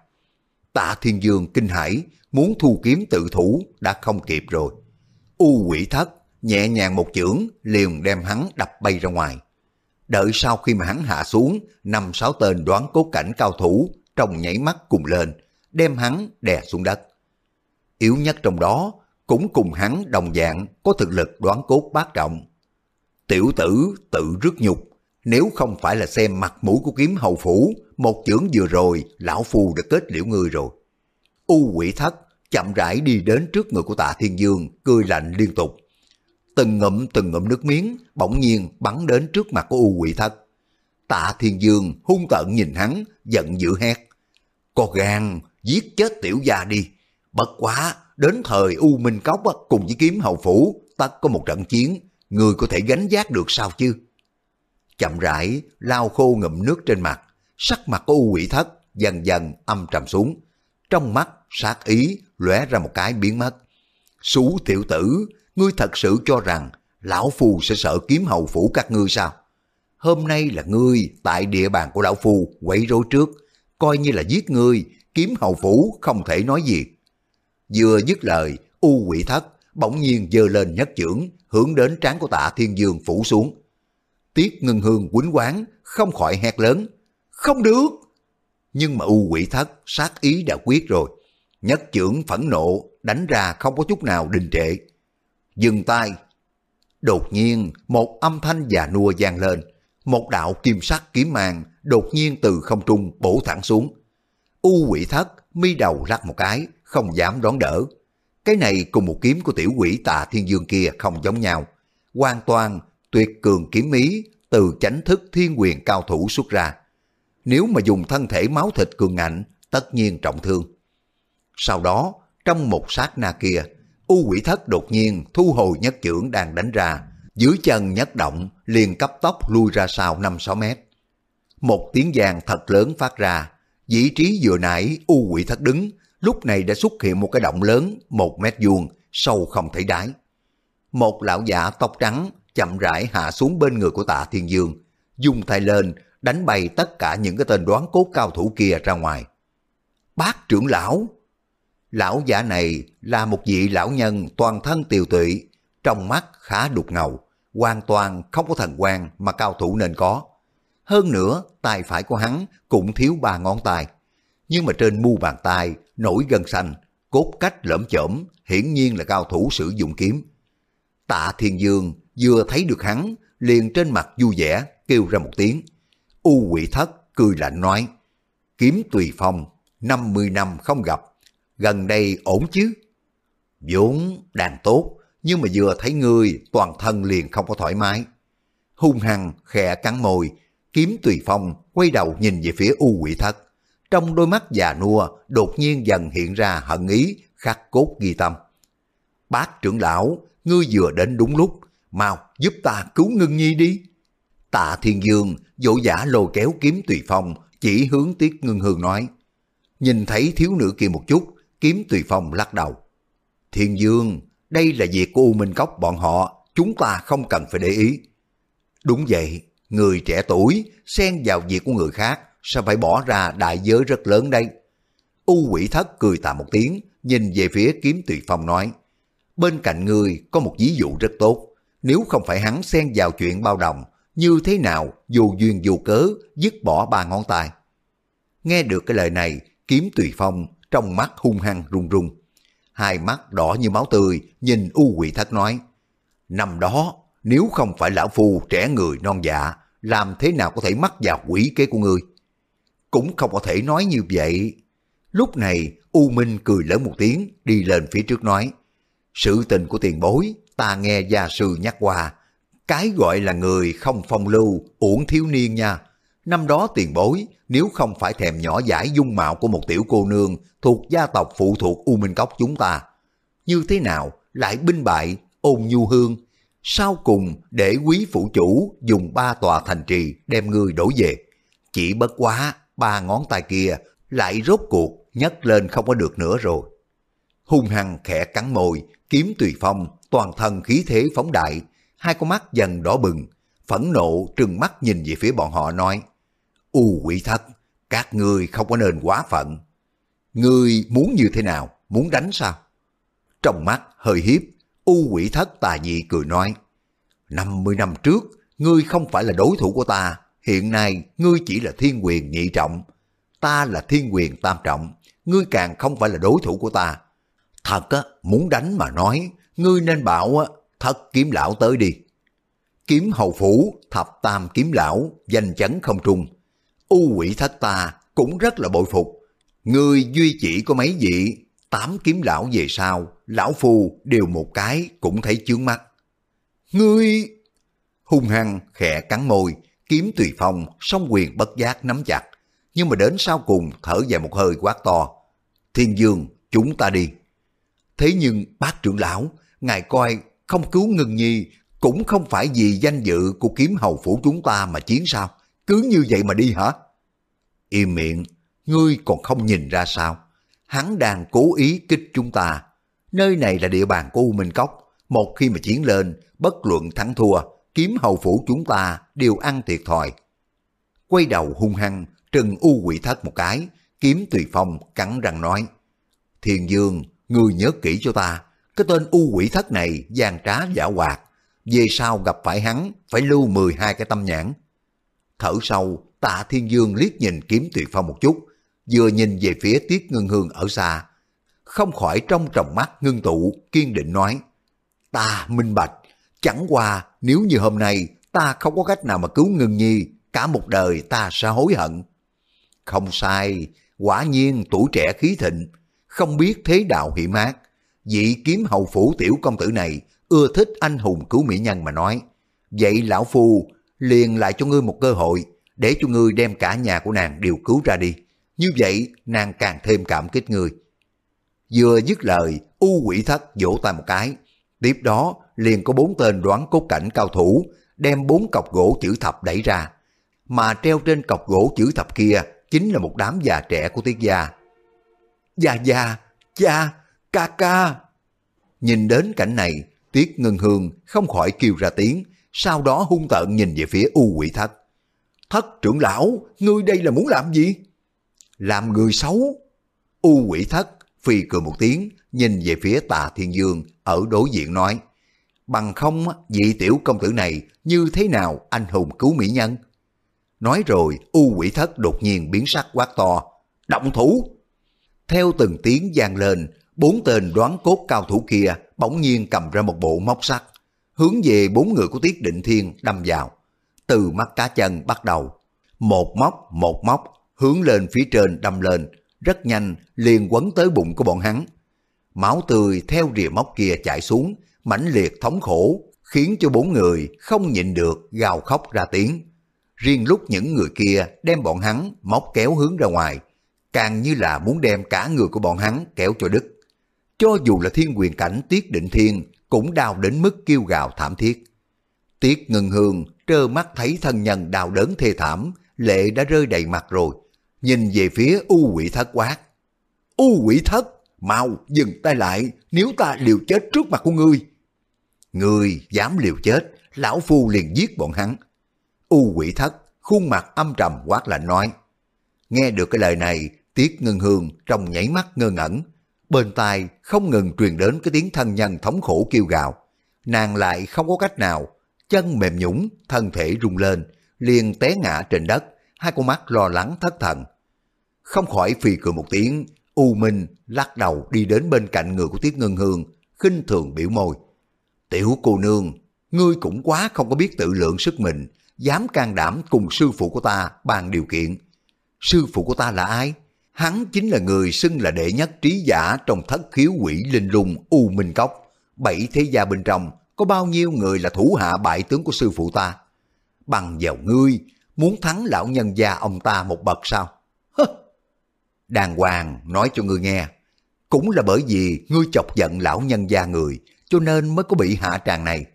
Tạ Thiên Dương kinh hãi muốn thu kiếm tự thủ đã không kịp rồi. U quỷ thất nhẹ nhàng một chưởng liền đem hắn đập bay ra ngoài. Đợi sau khi mà hắn hạ xuống, năm sáu tên đoán cốt cảnh cao thủ trong nhảy mắt cùng lên, đem hắn đè xuống đất. Yếu nhất trong đó cũng cùng hắn đồng dạng có thực lực đoán cốt bát trọng. Tiểu tử tự rước nhục, nếu không phải là xem mặt mũi của kiếm hầu phủ, một chưởng vừa rồi, lão phu đã kết liễu ngươi rồi. U quỷ thất chậm rãi đi đến trước người của tạ thiên dương, cười lạnh liên tục. Từng ngụm từng ngụm nước miếng, bỗng nhiên bắn đến trước mặt của U quỷ thất. Tạ thiên dương hung tợn nhìn hắn, giận dữ hét. Có gan, giết chết tiểu gia đi. Bất quá, đến thời U Minh Cốc cùng với kiếm hầu phủ, tất có một trận chiến, người có thể gánh giác được sao chứ? chậm rãi lau khô ngụm nước trên mặt, sắc mặt của u quỷ thất dần dần âm trầm xuống. Trong mắt sát ý lóe ra một cái biến mất. Sú tiểu tử, ngươi thật sự cho rằng lão phù sẽ sợ kiếm hầu phủ các ngươi sao? Hôm nay là ngươi tại địa bàn của lão phù quậy rối trước, coi như là giết ngươi, kiếm hầu phủ không thể nói gì. Vừa dứt lời, u quỷ thất bỗng nhiên giơ lên nhất chưởng hướng đến trán của tạ thiên dương phủ xuống. Tiết ngân hương quýnh quán không khỏi hét lớn. Không được! Nhưng mà u quỷ thất sát ý đã quyết rồi. Nhất chưởng phẫn nộ đánh ra không có chút nào đình trệ. Dừng tay. Đột nhiên một âm thanh già nua vang lên. Một đạo kim sắc kiếm mang đột nhiên từ không trung bổ thẳng xuống. U quỷ thất mi đầu lắc một cái, không dám đón đỡ. Cái này cùng một kiếm của tiểu quỷ tà thiên dương kia không giống nhau. Hoàn toàn tuyệt cường kiếm ý từ chánh thức thiên quyền cao thủ xuất ra. Nếu mà dùng thân thể máu thịt cường ngạnh, tất nhiên trọng thương. Sau đó, trong một sát na kia, U quỷ thất đột nhiên thu hồi nhất trưởng đang đánh ra, dưới chân nhất động liền cấp tốc lui ra sau 5-6 mét. Một tiếng giàn thật lớn phát ra, vị trí vừa nãy U quỷ thất đứng, lúc này đã xuất hiện một cái động lớn một mét vuông sâu không thể đáy. Một lão giả tóc trắng chậm rãi hạ xuống bên người của tạ thiên dương, dùng tay lên đánh bay tất cả những cái tên đoán cốt cao thủ kia ra ngoài. Bác trưởng lão! Lão giả này là một vị lão nhân toàn thân tiều tụy, trong mắt khá đục ngầu, hoàn toàn không có thần quan mà cao thủ nên có. Hơn nữa, tay phải của hắn cũng thiếu ba ngón tay. Nhưng mà trên mu bàn tay nổi gân xanh, cốt cách lởm chởm, hiển nhiên là cao thủ sử dụng kiếm. Tạ Thiên Dương vừa thấy được hắn, liền trên mặt vui vẻ, kêu ra một tiếng. U quỷ thất cười lạnh nói, kiếm tùy phong, 50 năm không gặp, gần đây ổn chứ? vốn đang tốt, nhưng mà vừa thấy ngươi toàn thân liền không có thoải mái. Hung hăng khẽ cắn môi, kiếm tùy phong quay đầu nhìn về phía u quỷ thất. Trong đôi mắt già nua đột nhiên dần hiện ra hận ý khắc cốt ghi tâm. Bác trưởng lão, ngươi vừa đến đúng lúc, mau giúp ta cứu ngưng nhi đi. Tạ Thiên Dương dỗ giả lôi kéo kiếm tùy phong chỉ hướng Tiết Ngưng Hương nói. Nhìn thấy thiếu nữ kia một chút, kiếm tùy phong lắc đầu. Thiên Dương, đây là việc của U Minh Cốc bọn họ, chúng ta không cần phải để ý. Đúng vậy, người trẻ tuổi, xen vào việc của người khác, sao phải bỏ ra đại giới rất lớn đây? U quỷ thất cười tà một tiếng, nhìn về phía kiếm tùy phong nói. Bên cạnh người có một ví dụ rất tốt, nếu không phải hắn xen vào chuyện bao đồng, như thế nào dù duyên dù cớ dứt bỏ ba ngón tay. Nghe được cái lời này, kiếm tùy phong trong mắt hung hăng run run. Hai mắt đỏ như máu tươi, nhìn u quỷ thất nói. Năm đó, nếu không phải lão phu trẻ người non dạ, làm thế nào có thể mắc vào quỷ kế của ngươi? Cũng không có thể nói như vậy. Lúc này, U Minh cười lớn một tiếng, đi lên phía trước nói. Sự tình của tiền bối, ta nghe gia sư nhắc qua. Cái gọi là người không phong lưu, uổng thiếu niên nha. Năm đó tiền bối, nếu không phải thèm nhỏ giải dung mạo của một tiểu cô nương thuộc gia tộc phụ thuộc U Minh Cốc chúng ta, như thế nào lại binh bại ôn nhu hương, sau cùng để quý phụ chủ dùng ba tòa thành trì đem ngươi đổ về. Chỉ bất quá ba ngón tay kia lại rốt cuộc nhấc lên không có được nữa rồi. Hung hăng khẽ cắn môi, kiếm tùy phong, toàn thân khí thế phóng đại, hai con mắt dần đỏ bừng, phẫn nộ trừng mắt nhìn về phía bọn họ nói, U quỷ thất, các ngươi không có nên quá phận. Ngươi muốn như thế nào? Muốn đánh sao? Trong mắt hơi hiếp, U quỷ thất tà dị cười nói, 50 năm trước, ngươi không phải là đối thủ của ta, hiện nay ngươi chỉ là thiên quyền nhị trọng, ta là thiên quyền tam trọng, ngươi càng không phải là đối thủ của ta. Thật á, muốn đánh mà nói, ngươi nên bảo á, thất kiếm lão tới đi. Kiếm hầu phủ, thập tam kiếm lão, danh chấn không trung. U quỷ thất ta cũng rất là bội phục. Ngươi duy chỉ có mấy vị, tám kiếm lão về sau, lão phu đều một cái cũng thấy chướng mắt. Ngươi... Hung hăng khẽ cắn môi, kiếm tùy phong, song quyền bất giác nắm chặt. Nhưng mà đến sau cùng thở dài một hơi quát to. Thiên dương, chúng ta đi. Thế nhưng bác trưởng lão, ngài coi không cứu ngừng nhi cũng không phải vì danh dự của kiếm hầu phủ chúng ta mà chiến sao? Cứ như vậy mà đi hả? Im miệng, ngươi còn không nhìn ra sao? Hắn đang cố ý kích chúng ta. Nơi này là địa bàn của U Minh Cốc, một khi mà chiến lên, bất luận thắng thua, kiếm hầu phủ chúng ta đều ăn thiệt thòi. Quay đầu hung hăng, trừng u quỷ thất một cái, kiếm tùy phong cắn răng nói. Thiên dương, người nhớ kỹ cho ta, cái tên u quỷ thất này gian trá giả hoạt, về sau gặp phải hắn phải lưu 12 cái tâm nhãn. Thở sâu, tạ thiên dương liếc nhìn kiếm tuyệt phong một chút, vừa nhìn về phía tiết Ngưng hương ở xa. Không khỏi trong tròng mắt ngưng tụ, kiên định nói, ta minh bạch, chẳng qua nếu như hôm nay ta không có cách nào mà cứu ngưng nhi, cả một đời ta sẽ hối hận. Không sai, quả nhiên tuổi trẻ khí thịnh, không biết thế đạo hiểm ác. Vị kiếm hầu phủ tiểu công tử này ưa thích anh hùng cứu mỹ nhân mà nói. Vậy lão phu liền lại cho ngươi một cơ hội để cho ngươi đem cả nhà của nàng đều cứu ra đi. Như vậy nàng càng thêm cảm kích ngươi. Vừa dứt lời, u quỷ thất vỗ tay một cái. Tiếp đó liền có bốn tên đoán cốt cảnh cao thủ đem bốn cọc gỗ chữ thập đẩy ra. Mà treo trên cọc gỗ chữ thập kia chính là một đám già trẻ của tiết gia. Già già, cha, ca ca. Nhìn đến cảnh này, Tiết Ngân Hương không khỏi kêu ra tiếng, sau đó hung tợn nhìn về phía U Quỷ Thất. Thất trưởng lão, ngươi đây là muốn làm gì? Làm người xấu. U Quỷ Thất phi cười một tiếng, nhìn về phía Tà Thiên Dương ở đối diện nói. Bằng không, vị tiểu công tử này như thế nào anh hùng cứu mỹ nhân? Nói rồi, U Quỷ Thất đột nhiên biến sắc quát to. Động thủ! Theo từng tiếng vang lên, bốn tên đoán cốt cao thủ kia bỗng nhiên cầm ra một bộ móc sắt, hướng về bốn người của Tiết Định Thiên đâm vào. Từ mắt cá chân bắt đầu, một móc một móc hướng lên phía trên đâm lên, rất nhanh liền quấn tới bụng của bọn hắn. Máu tươi theo rìa móc kia chảy xuống, mãnh liệt thống khổ, khiến cho bốn người không nhịn được gào khóc ra tiếng. Riêng lúc những người kia đem bọn hắn móc kéo hướng ra ngoài, càng như là muốn đem cả người của bọn hắn kéo cho đứt. Cho dù là thiên quyền cảnh Tiết Định Thiên cũng đau đến mức kêu gào thảm thiết. Tiết Ngừng Hương trơ mắt thấy thân nhân đau đớn thê thảm, lệ đã rơi đầy mặt rồi, nhìn về phía U Quỷ Thất quát. U Quỷ Thất, mau dừng tay lại, nếu ta liều chết trước mặt của ngươi. Ngươi dám liều chết, lão phu liền giết bọn hắn. U Quỷ Thất khuôn mặt âm trầm quát lạnh nói. Nghe được cái lời này, Tiết Ngân Hương trong nhảy mắt ngơ ngẩn, bên tai không ngừng truyền đến cái tiếng thân nhân thống khổ kêu gào. Nàng lại không có cách nào, chân mềm nhũng, thân thể rung lên, liền té ngã trên đất, hai con mắt lo lắng thất thần. Không khỏi phì cười một tiếng, U Minh lắc đầu đi đến bên cạnh người của Tiết Ngân Hương, khinh thường biểu môi. Tiểu cô nương, ngươi cũng quá không có biết tự lượng sức mình, dám can đảm cùng sư phụ của ta bàn điều kiện. Sư phụ của ta là ai? Hắn chính là người xưng là đệ nhất trí giả trong thất khiếu quỷ linh lung U Minh Cốc. Bảy thế gia bên trong, có bao nhiêu người là thủ hạ bại tướng của sư phụ ta? Bằng vào ngươi, muốn thắng lão nhân gia ông ta một bậc sao? Hơ! Đàng hoàng nói cho ngươi nghe, cũng là bởi vì ngươi chọc giận lão nhân gia người, cho nên mới có bị hạ tràng này.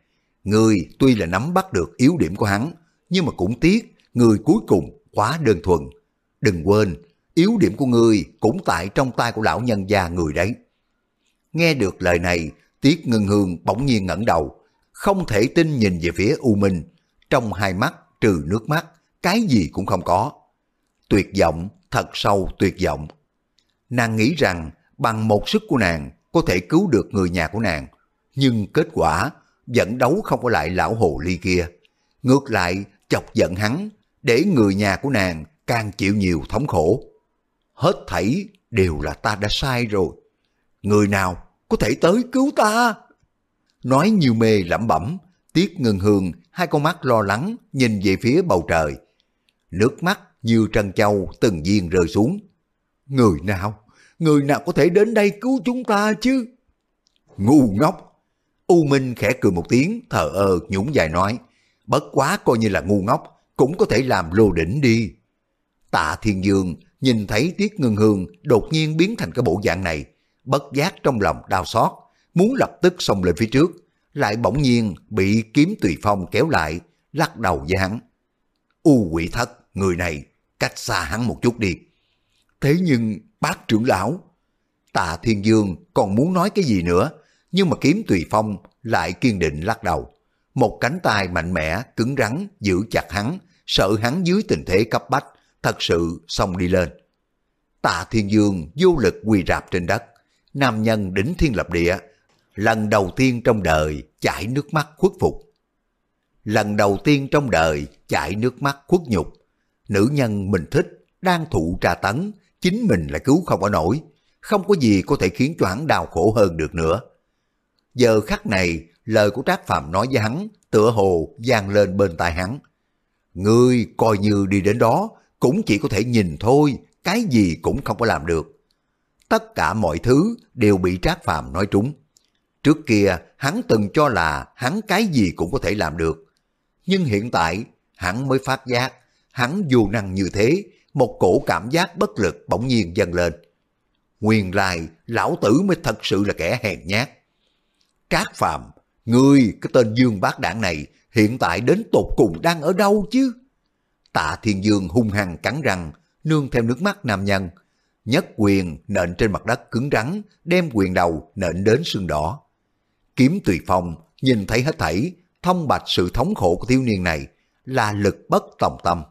Ngươi tuy là nắm bắt được yếu điểm của hắn, nhưng mà cũng tiếc, người cuối cùng quá đơn thuần. Đừng quên, yếu điểm của ngươi cũng tại trong tay của lão nhân gia người đấy. Nghe được lời này, Tiết Ngân Hương bỗng nhiên ngẩng đầu, không thể tin nhìn về phía U Minh, trong hai mắt trừ nước mắt, cái gì cũng không có. Tuyệt vọng, thật sâu tuyệt vọng. Nàng nghĩ rằng bằng một sức của nàng có thể cứu được người nhà của nàng, nhưng kết quả vẫn đấu không có lại lão hồ ly kia. Ngược lại chọc giận hắn để người nhà của nàng càng chịu nhiều thống khổ. Hết thảy đều là ta đã sai rồi. Người nào có thể tới cứu ta? Nói nhiều mê lẩm bẩm, Tiết ngừng Hương hai con mắt lo lắng nhìn về phía bầu trời. Nước mắt như trân châu từng viên rơi xuống. Người nào? Người nào có thể đến đây cứu chúng ta chứ? Ngu ngốc! U Minh khẽ cười một tiếng, thờ ơ nhũng dài nói. Bất quá coi như là ngu ngốc, cũng có thể làm lô đỉnh đi. Tạ Thiên Dương nhìn thấy Tiết Ngân Hương đột nhiên biến thành cái bộ dạng này, bất giác trong lòng đau xót, muốn lập tức xông lên phía trước, lại bỗng nhiên bị kiếm tùy phong kéo lại, lắc đầu với hắn. U quỷ thất, người này, cách xa hắn một chút đi. Thế nhưng bác trưởng lão, tạ thiên dương còn muốn nói cái gì nữa, nhưng mà kiếm tùy phong lại kiên định lắc đầu. Một cánh tay mạnh mẽ, cứng rắn, giữ chặt hắn, sợ hắn dưới tình thế cấp bách, thật sự xông đi lên. Tạ Thiên Dương vô lực quỳ rạp trên đất, nam nhân đỉnh thiên lập địa, lần đầu tiên trong đời chảy nước mắt khuất phục. Lần đầu tiên trong đời chảy nước mắt khuất nhục, nữ nhân mình thích, đang thụ trà tấn, chính mình lại cứu không ở nổi, không có gì có thể khiến cho hắn đau khổ hơn được nữa. Giờ khắc này, lời của Trác Phạm nói với hắn, tựa hồ vang lên bên tai hắn. Ngươi coi như đi đến đó, cũng chỉ có thể nhìn thôi, cái gì cũng không có làm được. Tất cả mọi thứ đều bị Trác Phạm nói trúng. Trước kia, hắn từng cho là hắn cái gì cũng có thể làm được. Nhưng hiện tại, hắn mới phát giác, hắn vô năng như thế, một cổ cảm giác bất lực bỗng nhiên dâng lên. Nguyên lai, lão tử mới thật sự là kẻ hèn nhát. Trác Phạm, ngươi cái tên Dương Bác Đảng này hiện tại đến tột cùng đang ở đâu chứ? Tạ Thiên Dương hung hăng cắn răng, nương theo nước mắt nam nhân. Nhất quyền nện trên mặt đất cứng rắn, đem quyền đầu nện đến xương đỏ. Kiếm tùy phong, nhìn thấy hết thảy, thông bạch sự thống khổ của thiếu niên này, là lực bất tòng tâm.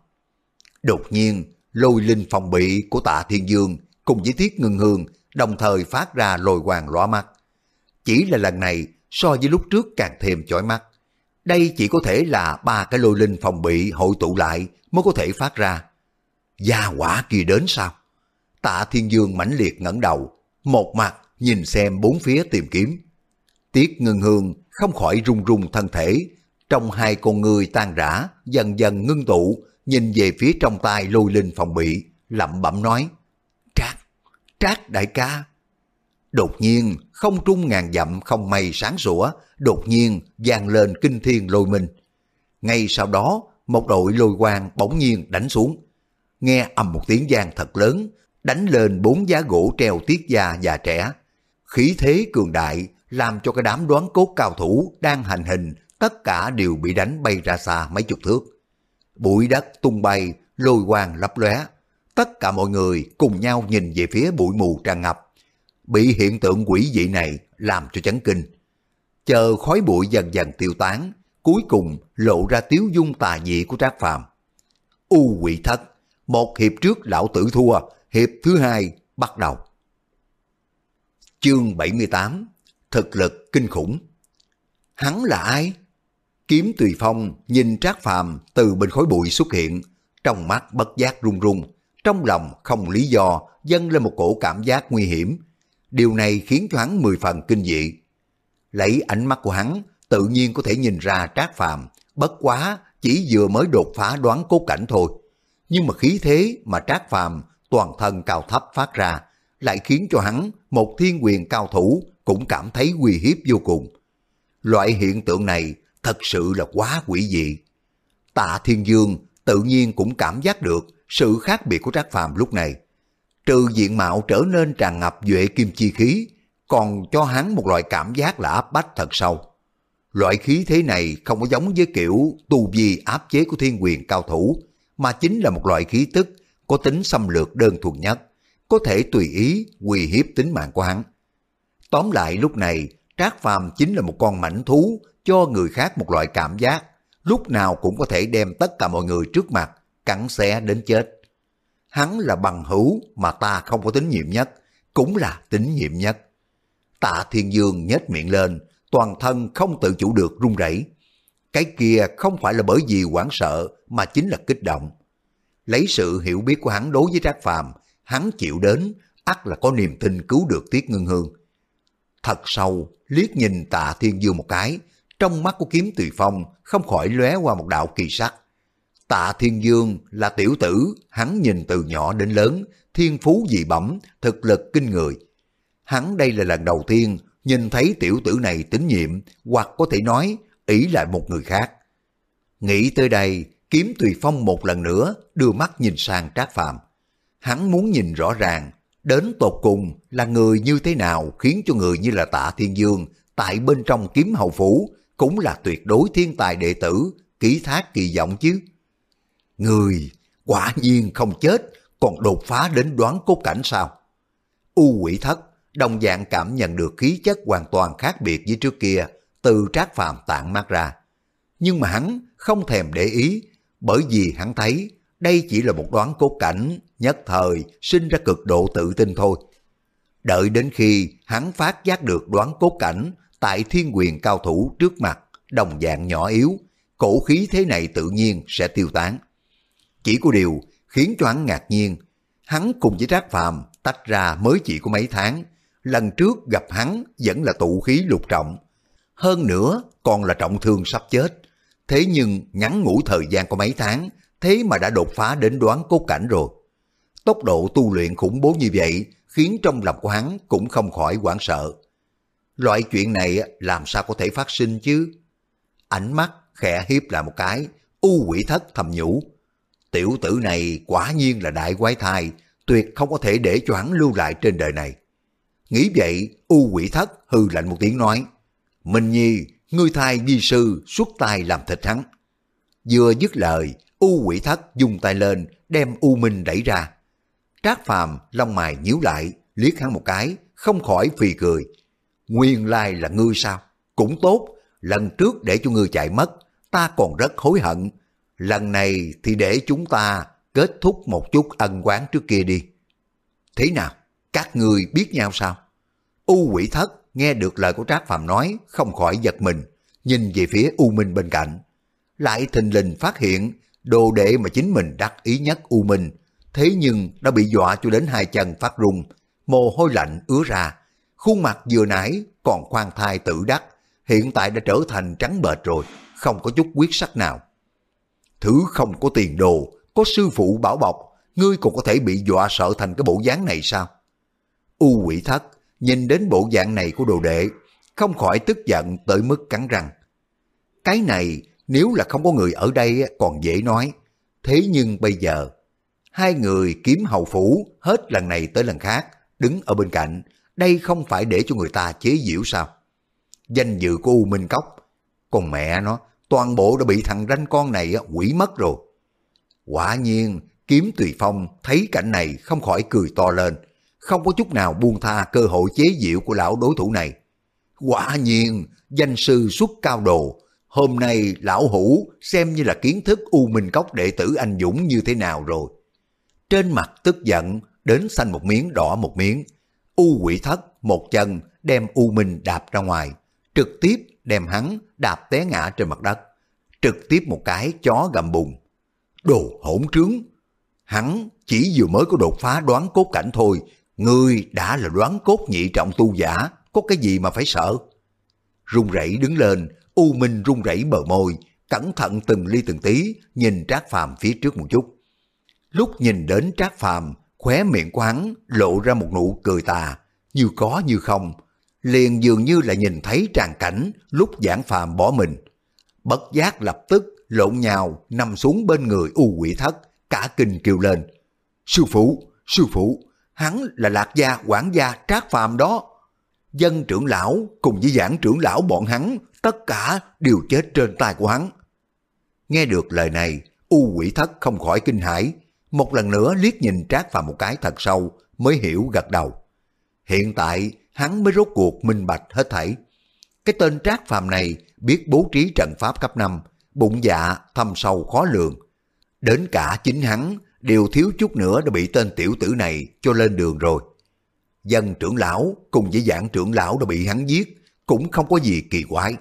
Đột nhiên, lôi linh phòng bị của tạ thiên dương cùng với tiết ngưng hương đồng thời phát ra lồi hoàng lóa mắt. Chỉ là lần này so với lúc trước càng thêm chói mắt. Đây chỉ có thể là ba cái lôi linh phòng bị hội tụ lại mới có thể phát ra. Gia quả kia đến sao? Tạ Thiên Dương mãnh liệt ngẩng đầu, một mặt nhìn xem bốn phía tìm kiếm. Tiết ngưng hương không khỏi run run thân thể, trong hai con người tan rã, dần dần ngưng tụ, nhìn về phía trong tay lôi linh phòng bị, lẩm bẩm nói, Trác, Trác đại ca. Đột nhiên, không trung ngàn dặm không mây sáng sủa, đột nhiên vang lên kinh thiên lôi minh. Ngay sau đó, một đội lôi quang bỗng nhiên đánh xuống. Nghe ầm một tiếng vang thật lớn, đánh lên bốn giá gỗ treo tiết già già trẻ. Khí thế cường đại làm cho cái đám đoán cốt cao thủ đang hành hình tất cả đều bị đánh bay ra xa mấy chục thước. Bụi đất tung bay, lôi quang lấp lóe. Tất cả mọi người cùng nhau nhìn về phía bụi mù tràn ngập. Bị hiện tượng quỷ dị này làm cho chấn kinh. Chờ khói bụi dần dần tiêu tán, cuối cùng lộ ra tiếu dung tà dị của Trác Phàm. U quỷ thất, một hiệp trước lão tử thua, hiệp thứ hai bắt đầu. Chương 78 Thực lực kinh khủng Hắn là ai? Kiếm Tùy Phong nhìn Trác Phàm từ bên khối bụi xuất hiện, trong mắt bất giác run run, trong lòng không lý do dâng lên một cổ cảm giác nguy hiểm. Điều này khiến cho hắn mười phần kinh dị. Lấy ánh mắt của hắn, tự nhiên có thể nhìn ra Trác Phàm bất quá chỉ vừa mới đột phá đoán cố cảnh thôi. Nhưng mà khí thế mà Trác Phàm toàn thân cao thấp phát ra, lại khiến cho hắn, một thiên quyền cao thủ, cũng cảm thấy uy hiếp vô cùng. Loại hiện tượng này thật sự là quá quỷ dị. Tạ Thiên Dương tự nhiên cũng cảm giác được sự khác biệt của Trác Phàm lúc này. Trừ diện mạo trở nên tràn ngập duệ kim chi khí, còn cho hắn một loại cảm giác là áp bách thật sâu. Loại khí thế này không có giống với kiểu tu vi áp chế của thiên quyền cao thủ, mà chính là một loại khí tức có tính xâm lược đơn thuần nhất, có thể tùy ý uy hiếp tính mạng của hắn. Tóm lại lúc này, Trác Phàm chính là một con mảnh thú cho người khác một loại cảm giác, lúc nào cũng có thể đem tất cả mọi người trước mặt, cắn xé đến chết. Hắn là bằng hữu mà ta không có tín nhiệm nhất, cũng là tín nhiệm nhất. Tạ Thiên Dương nhếch miệng lên, toàn thân không tự chủ được run rẩy. Cái kia không phải là bởi vì hoảng sợ mà chính là kích động. Lấy sự hiểu biết của hắn đối với Trác Phàm, hắn chịu đến, ắt là có niềm tin cứu được Tiết Ngân Hương. Thật sâu, liếc nhìn Tạ Thiên Dương một cái, trong mắt của kiếm tùy phong không khỏi lóe qua một đạo kỳ sắc. Tạ Thiên Dương là tiểu tử, hắn nhìn từ nhỏ đến lớn, thiên phú dị bẩm, thực lực kinh người. Hắn đây là lần đầu tiên nhìn thấy tiểu tử này tín nhiệm, hoặc có thể nói ý lại một người khác. Nghĩ tới đây, kiếm tùy phong một lần nữa đưa mắt nhìn sang Trác Phạm. Hắn muốn nhìn rõ ràng, đến tột cùng là người như thế nào khiến cho người như là tạ thiên dương tại bên trong kiếm hầu phủ cũng là tuyệt đối thiên tài đệ tử, ký thác kỳ vọng chứ. Người, quả nhiên không chết, còn đột phá đến đoán cốt cảnh sao? U quỷ thất, đồng dạng cảm nhận được khí chất hoàn toàn khác biệt với trước kia, từ trác phàm tạng mát ra. Nhưng mà hắn không thèm để ý, bởi vì hắn thấy đây chỉ là một đoán cốt cảnh, nhất thời sinh ra cực độ tự tin thôi. Đợi đến khi hắn phát giác được đoán cốt cảnh tại thiên quyền cao thủ trước mặt, đồng dạng nhỏ yếu, cổ khí thế này tự nhiên sẽ tiêu tán. Chỉ có điều khiến cho hắn ngạc nhiên, hắn cùng với Trác Phàm tách ra mới chỉ có mấy tháng, lần trước gặp hắn vẫn là tụ khí lục trọng. Hơn nữa còn là trọng thương sắp chết, thế nhưng ngắn ngủi thời gian có mấy tháng, thế mà đã đột phá đến đoán cốt cảnh rồi. Tốc độ tu luyện khủng bố như vậy khiến trong lòng của hắn cũng không khỏi hoảng sợ. Loại chuyện này làm sao có thể phát sinh chứ? Ánh mắt khẽ hiếp lại một cái, u quỷ thất thầm nhủ. Tiểu tử này quả nhiên là đại quái thai, tuyệt không có thể để cho hắn lưu lại trên đời này. Nghĩ vậy, u quỷ thất hư lạnh một tiếng nói. Minh Nhi, ngươi thai di sư xuất tay làm thịt hắn. Vừa dứt lời, u quỷ thất dùng tay lên, đem u minh đẩy ra. Trác phàm, lông mày nhíu lại, liếc hắn một cái, không khỏi phì cười. Nguyên lai là ngươi sao? Cũng tốt, lần trước để cho ngươi chạy mất, ta còn rất hối hận. Lần này thì để chúng ta kết thúc một chút ân quán trước kia đi. Thế nào? Các người biết nhau sao? U quỷ thất nghe được lời của Trác Phàm nói không khỏi giật mình, nhìn về phía U Minh bên cạnh. Lại thình lình phát hiện đồ đệ mà chính mình đắc ý nhất U Minh, thế nhưng đã bị dọa cho đến hai chân phát run, mồ hôi lạnh ứa ra. Khuôn mặt vừa nãy còn khoan thai tự đắc, hiện tại đã trở thành trắng bệch rồi, không có chút quyết sắc nào. Thứ không có tiền đồ, có sư phụ bảo bọc, ngươi còn có thể bị dọa sợ thành cái bộ dáng này sao? U quỷ thất, nhìn đến bộ dạng này của đồ đệ, không khỏi tức giận tới mức cắn răng. Cái này nếu là không có người ở đây còn dễ nói, thế nhưng bây giờ, hai người kiếm hầu phủ hết lần này tới lần khác, đứng ở bên cạnh, đây không phải để cho người ta chế giễu sao? Danh dự của U Minh Cốc, còn mẹ nó, toàn bộ đã bị thằng ranh con này quỷ mất rồi. Quả nhiên, kiếm tùy phong thấy cảnh này không khỏi cười to lên, không có chút nào buông tha cơ hội chế diệu của lão đối thủ này. Quả nhiên, danh sư xuất cao đồ, hôm nay lão hủ xem như là kiến thức U Minh Cốc đệ tử anh Dũng như thế nào rồi. Trên mặt tức giận, đến xanh một miếng đỏ một miếng. U quỷ thất một chân đem U Minh đạp ra ngoài, trực tiếp đem hắn đạp té ngã trên mặt đất. Trực tiếp một cái chó gầm bùng. Đồ hỗn trướng! Hắn chỉ vừa mới có đột phá đoán cốt cảnh thôi, Ngươi đã là đoán cốt nhị trọng tu giả, có cái gì mà phải sợ? Run rẩy đứng lên, U Minh run rẩy bờ môi, cẩn thận từng ly từng tí, nhìn Trác Phàm phía trước một chút. Lúc nhìn đến Trác Phàm, khóe miệng của hắn lộ ra một nụ cười tà, như có như không, liền dường như là nhìn thấy tràn cảnh lúc giảng phàm bỏ mình. Bất giác lập tức lộn nhào nằm xuống bên người u quỷ thất, cả kinh kêu lên. Sư phụ, sư phụ, hắn là lạc gia quản gia trác phàm đó. Dân trưởng lão cùng với giảng trưởng lão bọn hắn, tất cả đều chết trên tay của hắn. Nghe được lời này, u quỷ thất không khỏi kinh hãi, một lần nữa liếc nhìn trác phàm một cái thật sâu, mới hiểu gật đầu. Hiện tại, hắn mới rốt cuộc minh bạch hết thảy. Cái tên trác phàm này biết bố trí trận pháp cấp 5, bụng dạ thâm sâu khó lường. Đến cả chính hắn đều thiếu chút nữa đã bị tên tiểu tử này cho lên đường rồi. Dân trưởng lão cùng với dạng trưởng lão đã bị hắn giết, cũng không có gì kỳ quái.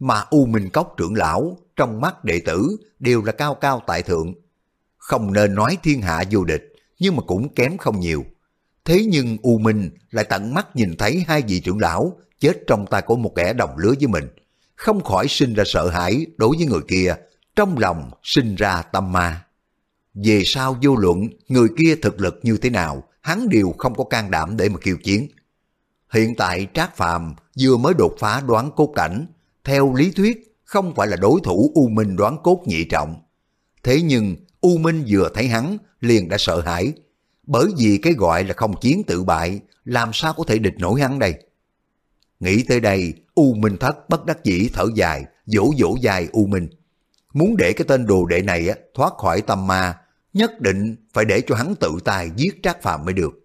Mà U Minh Cốc trưởng lão trong mắt đệ tử đều là cao cao tại thượng. Không nên nói thiên hạ vô địch, nhưng mà cũng kém không nhiều. Thế nhưng U Minh lại tận mắt nhìn thấy hai vị trưởng lão chết trong tay của một kẻ đồng lứa với mình. Không khỏi sinh ra sợ hãi đối với người kia, trong lòng sinh ra tâm ma. Về sau vô luận người kia thực lực như thế nào, hắn đều không có can đảm để mà kiêu chiến. Hiện tại Trác Phàm vừa mới đột phá đoán cốt cảnh, theo lý thuyết không phải là đối thủ U Minh đoán cốt nhị trọng. Thế nhưng U Minh vừa thấy hắn liền đã sợ hãi, bởi vì cái gọi là không chiến tự bại, làm sao có thể địch nổi hắn đây. Nghĩ tới đây, U Minh Thất bất đắc dĩ thở dài, dỗ dỗ dài U Minh. Muốn để cái tên đồ đệ này thoát khỏi tâm ma, nhất định phải để cho hắn tự tay giết Trác Phàm mới được.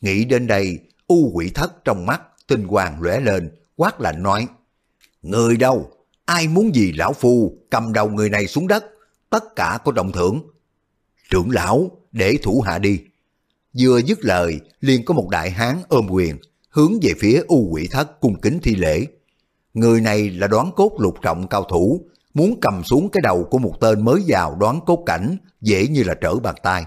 Nghĩ đến đây, U quỷ thất trong mắt, tinh hoàng lóe lên, quát lạnh nói, Người đâu? Ai muốn gì lão phu cầm đầu người này xuống đất, tất cả có trọng thưởng. Trưởng lão, để thủ hạ đi. Vừa dứt lời, liền có một đại hán ôm quyền, hướng về phía u quỷ thất cung kính thi lễ. Người này là đoán cốt lục trọng cao thủ, muốn cầm xuống cái đầu của một tên mới vào đoán cốt cảnh, dễ như là trở bàn tay.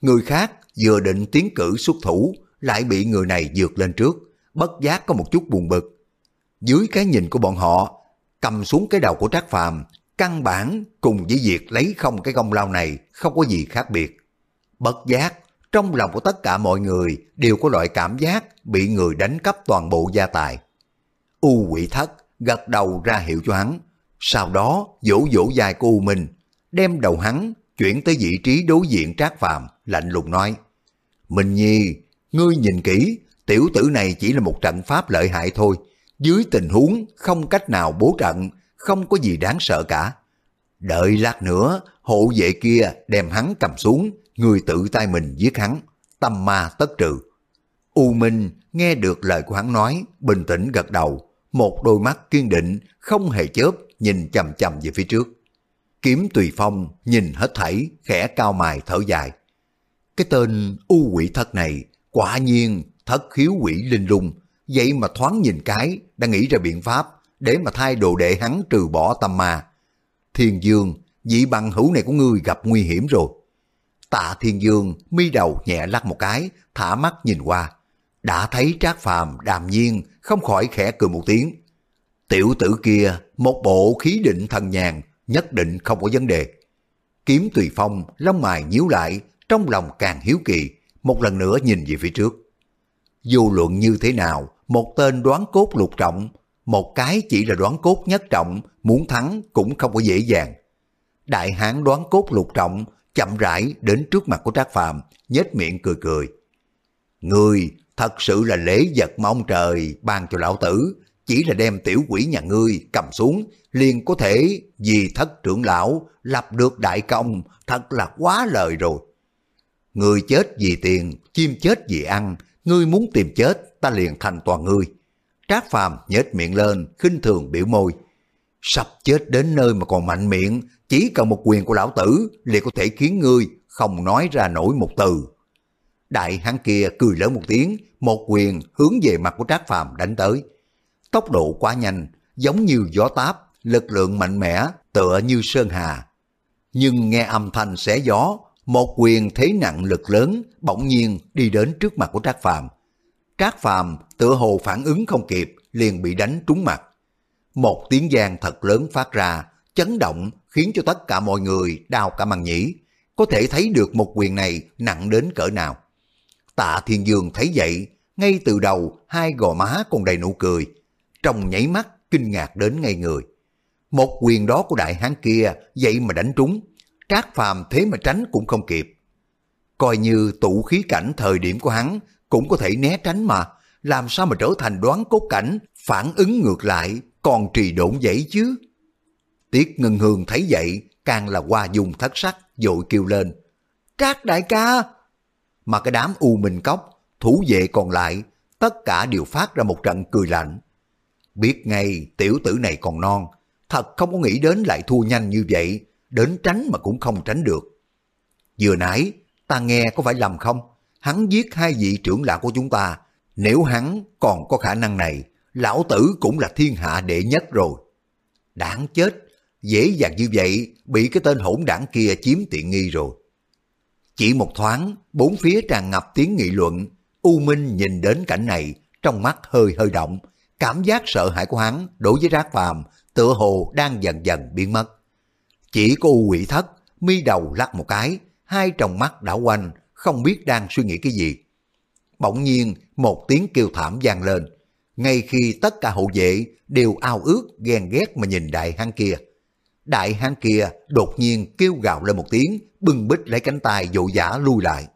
Người khác vừa định tiến cử xuất thủ, lại bị người này vượt lên trước, bất giác có một chút buồn bực. Dưới cái nhìn của bọn họ, cầm xuống cái đầu của Trác Phàm, căn bản cùng với việc lấy không cái công lao này không có gì khác biệt. Bất giác, trong lòng của tất cả mọi người đều có loại cảm giác bị người đánh cắp toàn bộ gia tài. U quỷ thất gật đầu ra hiệu cho hắn, sau đó vỗ vỗ dài của U Minh, đem đầu hắn chuyển tới vị trí đối diện Trác Phàm lạnh lùng nói. Minh Nhi, ngươi nhìn kỹ, tiểu tử này chỉ là một trận pháp lợi hại thôi, dưới tình huống không cách nào bố trận, không có gì đáng sợ cả. Đợi lát nữa, hộ vệ kia đem hắn cầm xuống, người tự tay mình giết hắn, tâm ma tất trừ. U Minh nghe được lời của hắn nói, bình tĩnh gật đầu, một đôi mắt kiên định, không hề chớp, nhìn chầm chầm về phía trước. Kiếm tùy phong nhìn hết thảy, khẽ cao mài thở dài. Cái tên u quỷ thất này, quả nhiên thất khiếu quỷ linh lung, vậy mà thoáng nhìn cái, đã nghĩ ra biện pháp để mà thay đồ đệ hắn trừ bỏ tâm ma. Thiên Dương, vị bằng hữu này của ngươi gặp nguy hiểm rồi. Tạ Thiên Dương mi đầu nhẹ lắc một cái, thả mắt nhìn qua. Đã thấy Trác Phàm đàm nhiên, không khỏi khẽ cười một tiếng. Tiểu tử kia, một bộ khí định thần nhàn, nhất định không có vấn đề. Kiếm tùy phong, lông mài nhíu lại, trong lòng càng hiếu kỳ, một lần nữa nhìn về phía trước. dù luận như thế nào, một tên đoán cốt lục trọng, một cái chỉ là đoán cốt nhất trọng, muốn thắng cũng không có dễ dàng. Đại hán đoán cốt lục trọng, chậm rãi đến trước mặt của Trác Phàm, nhếch miệng cười cười. người thật sự là lễ vật mong trời ban cho lão tử, chỉ là đem tiểu quỷ nhà ngươi cầm xuống, liền có thể vì thất trưởng lão lập được đại công, thật là quá lời rồi. Người chết vì tiền, chim chết vì ăn, ngươi muốn tìm chết, ta liền thành toàn ngươi. Trác Phàm nhếch miệng lên, khinh thường biểu môi. Sắp chết đến nơi mà còn mạnh miệng, chỉ cần một quyền của lão tử liền có thể khiến ngươi không nói ra nổi một từ. Đại hắn kia cười lớn một tiếng, một quyền hướng về mặt của Trác Phàm đánh tới. Tốc độ quá nhanh, giống như gió táp, lực lượng mạnh mẽ, tựa như sơn hà. Nhưng nghe âm thanh xé gió, một quyền thế nặng lực lớn bỗng nhiên đi đến trước mặt của Trác Phàm. Trác Phàm tựa hồ phản ứng không kịp, liền bị đánh trúng mặt. Một tiếng giang thật lớn phát ra, chấn động khiến cho tất cả mọi người đau cả màng nhĩ, có thể thấy được một quyền này nặng đến cỡ nào. Tạ Thiên Dương thấy vậy, ngay từ đầu hai gò má còn đầy nụ cười, trong nháy mắt kinh ngạc đến ngay người. Một quyền đó của đại hán kia vậy mà đánh trúng, Trác Phàm thế mà tránh cũng không kịp. Coi như tụ khí cảnh thời điểm của hắn cũng có thể né tránh mà, làm sao mà trở thành đoán cốt cảnh, phản ứng ngược lại, còn trì độn dãy chứ. Tiết Ngân Hương thấy vậy, càng là hoa dùng thất sắc, dội kêu lên. Trác đại ca! Mà cái đám u minh cốc, thủ vệ còn lại, tất cả đều phát ra một trận cười lạnh. Biết ngay tiểu tử này còn non, thật không có nghĩ đến lại thua nhanh như vậy, đến tránh mà cũng không tránh được. Vừa nãy, ta nghe có phải lầm không? Hắn giết hai vị trưởng lão của chúng ta, nếu hắn còn có khả năng này, lão tử cũng là thiên hạ đệ nhất rồi. Đáng chết, dễ dàng như vậy bị cái tên hỗn đảng kia chiếm tiện nghi rồi. Chỉ một thoáng, bốn phía tràn ngập tiếng nghị luận, U Minh nhìn đến cảnh này, trong mắt hơi hơi động, cảm giác sợ hãi của hắn đối với rác phàm tựa hồ đang dần dần biến mất. Chỉ có U quỷ thất, mi đầu lắc một cái, hai tròng mắt đảo quanh, không biết đang suy nghĩ cái gì. Bỗng nhiên, một tiếng kêu thảm vang lên, ngay khi tất cả hộ vệ đều ao ước ghen ghét mà nhìn đại hán kia. Đại hán kia đột nhiên kêu gào lên một tiếng, bưng bít lấy cánh tay dội dã lui lại.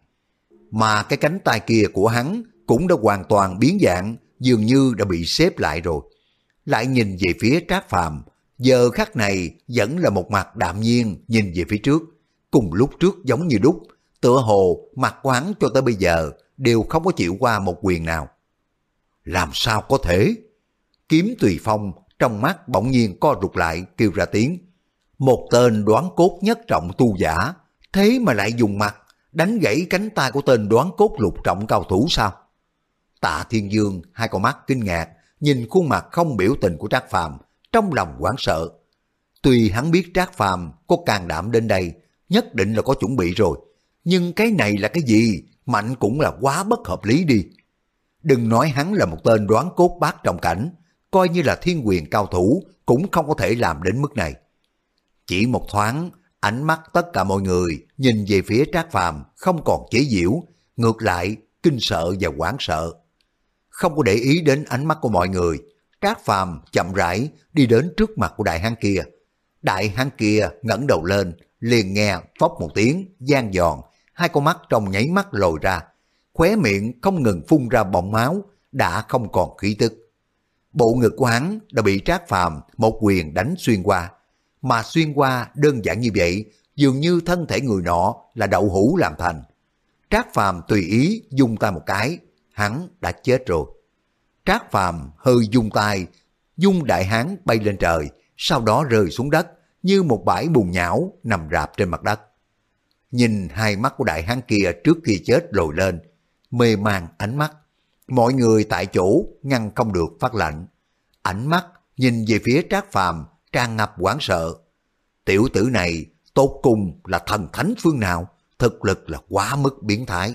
Mà cái cánh tay kia của hắn cũng đã hoàn toàn biến dạng, dường như đã bị xếp lại rồi. Lại nhìn về phía Trác Phàm, giờ khắc này vẫn là một mặt đạm nhiên nhìn về phía trước, cùng lúc trước giống như đúc, tựa hồ mặt quán cho tới bây giờ đều không có chịu qua một quyền nào. Làm sao có thể? Kiếm tùy phong trong mắt bỗng nhiên co rụt lại kêu ra tiếng. Một tên đoán cốt nhất trọng tu giả, thế mà lại dùng mặt đánh gãy cánh tay của tên đoán cốt lục trọng cao thủ sao? Tạ Thiên Dương hai con mắt kinh ngạc, nhìn khuôn mặt không biểu tình của Trác Phàm, trong lòng hoảng sợ. Tuy hắn biết Trác Phàm có can đảm đến đây, nhất định là có chuẩn bị rồi, nhưng cái này là cái gì? Mạnh cũng là quá bất hợp lý đi. Đừng nói hắn là một tên đoán cốt bát trong cảnh, coi như là thiên quyền cao thủ cũng không có thể làm đến mức này. Chỉ một thoáng, ánh mắt tất cả mọi người nhìn về phía Trác Phàm không còn chế giễu, ngược lại kinh sợ và hoảng sợ. Không có để ý đến ánh mắt của mọi người, Trác Phàm chậm rãi đi đến trước mặt của đại hán kia. Đại hán kia ngẩng đầu lên, liền nghe phốc một tiếng gian giòn, hai con mắt trong nháy mắt lồi ra, khóe miệng không ngừng phun ra bọng máu, đã không còn khí tức. Bộ ngực của hắn đã bị Trác Phàm một quyền đánh xuyên qua, mà xuyên qua đơn giản như vậy, dường như thân thể người nọ là đậu hũ làm thành. Trác Phàm tùy ý dùng tay một cái, hắn đã chết rồi. Trác Phàm hơi dung tay, dung đại hán bay lên trời, sau đó rơi xuống đất như một bãi bùn nhão nằm rạp trên mặt đất. Nhìn hai mắt của đại hán kia trước khi chết lồi lên, mê man ánh mắt. Mọi người tại chỗ ngăn không được phát lạnh. Ánh mắt nhìn về phía Trác Phàm tràn ngập hoảng sợ. Tiểu tử này tốt cùng là thần thánh phương nào, thực lực là quá mức biến thái.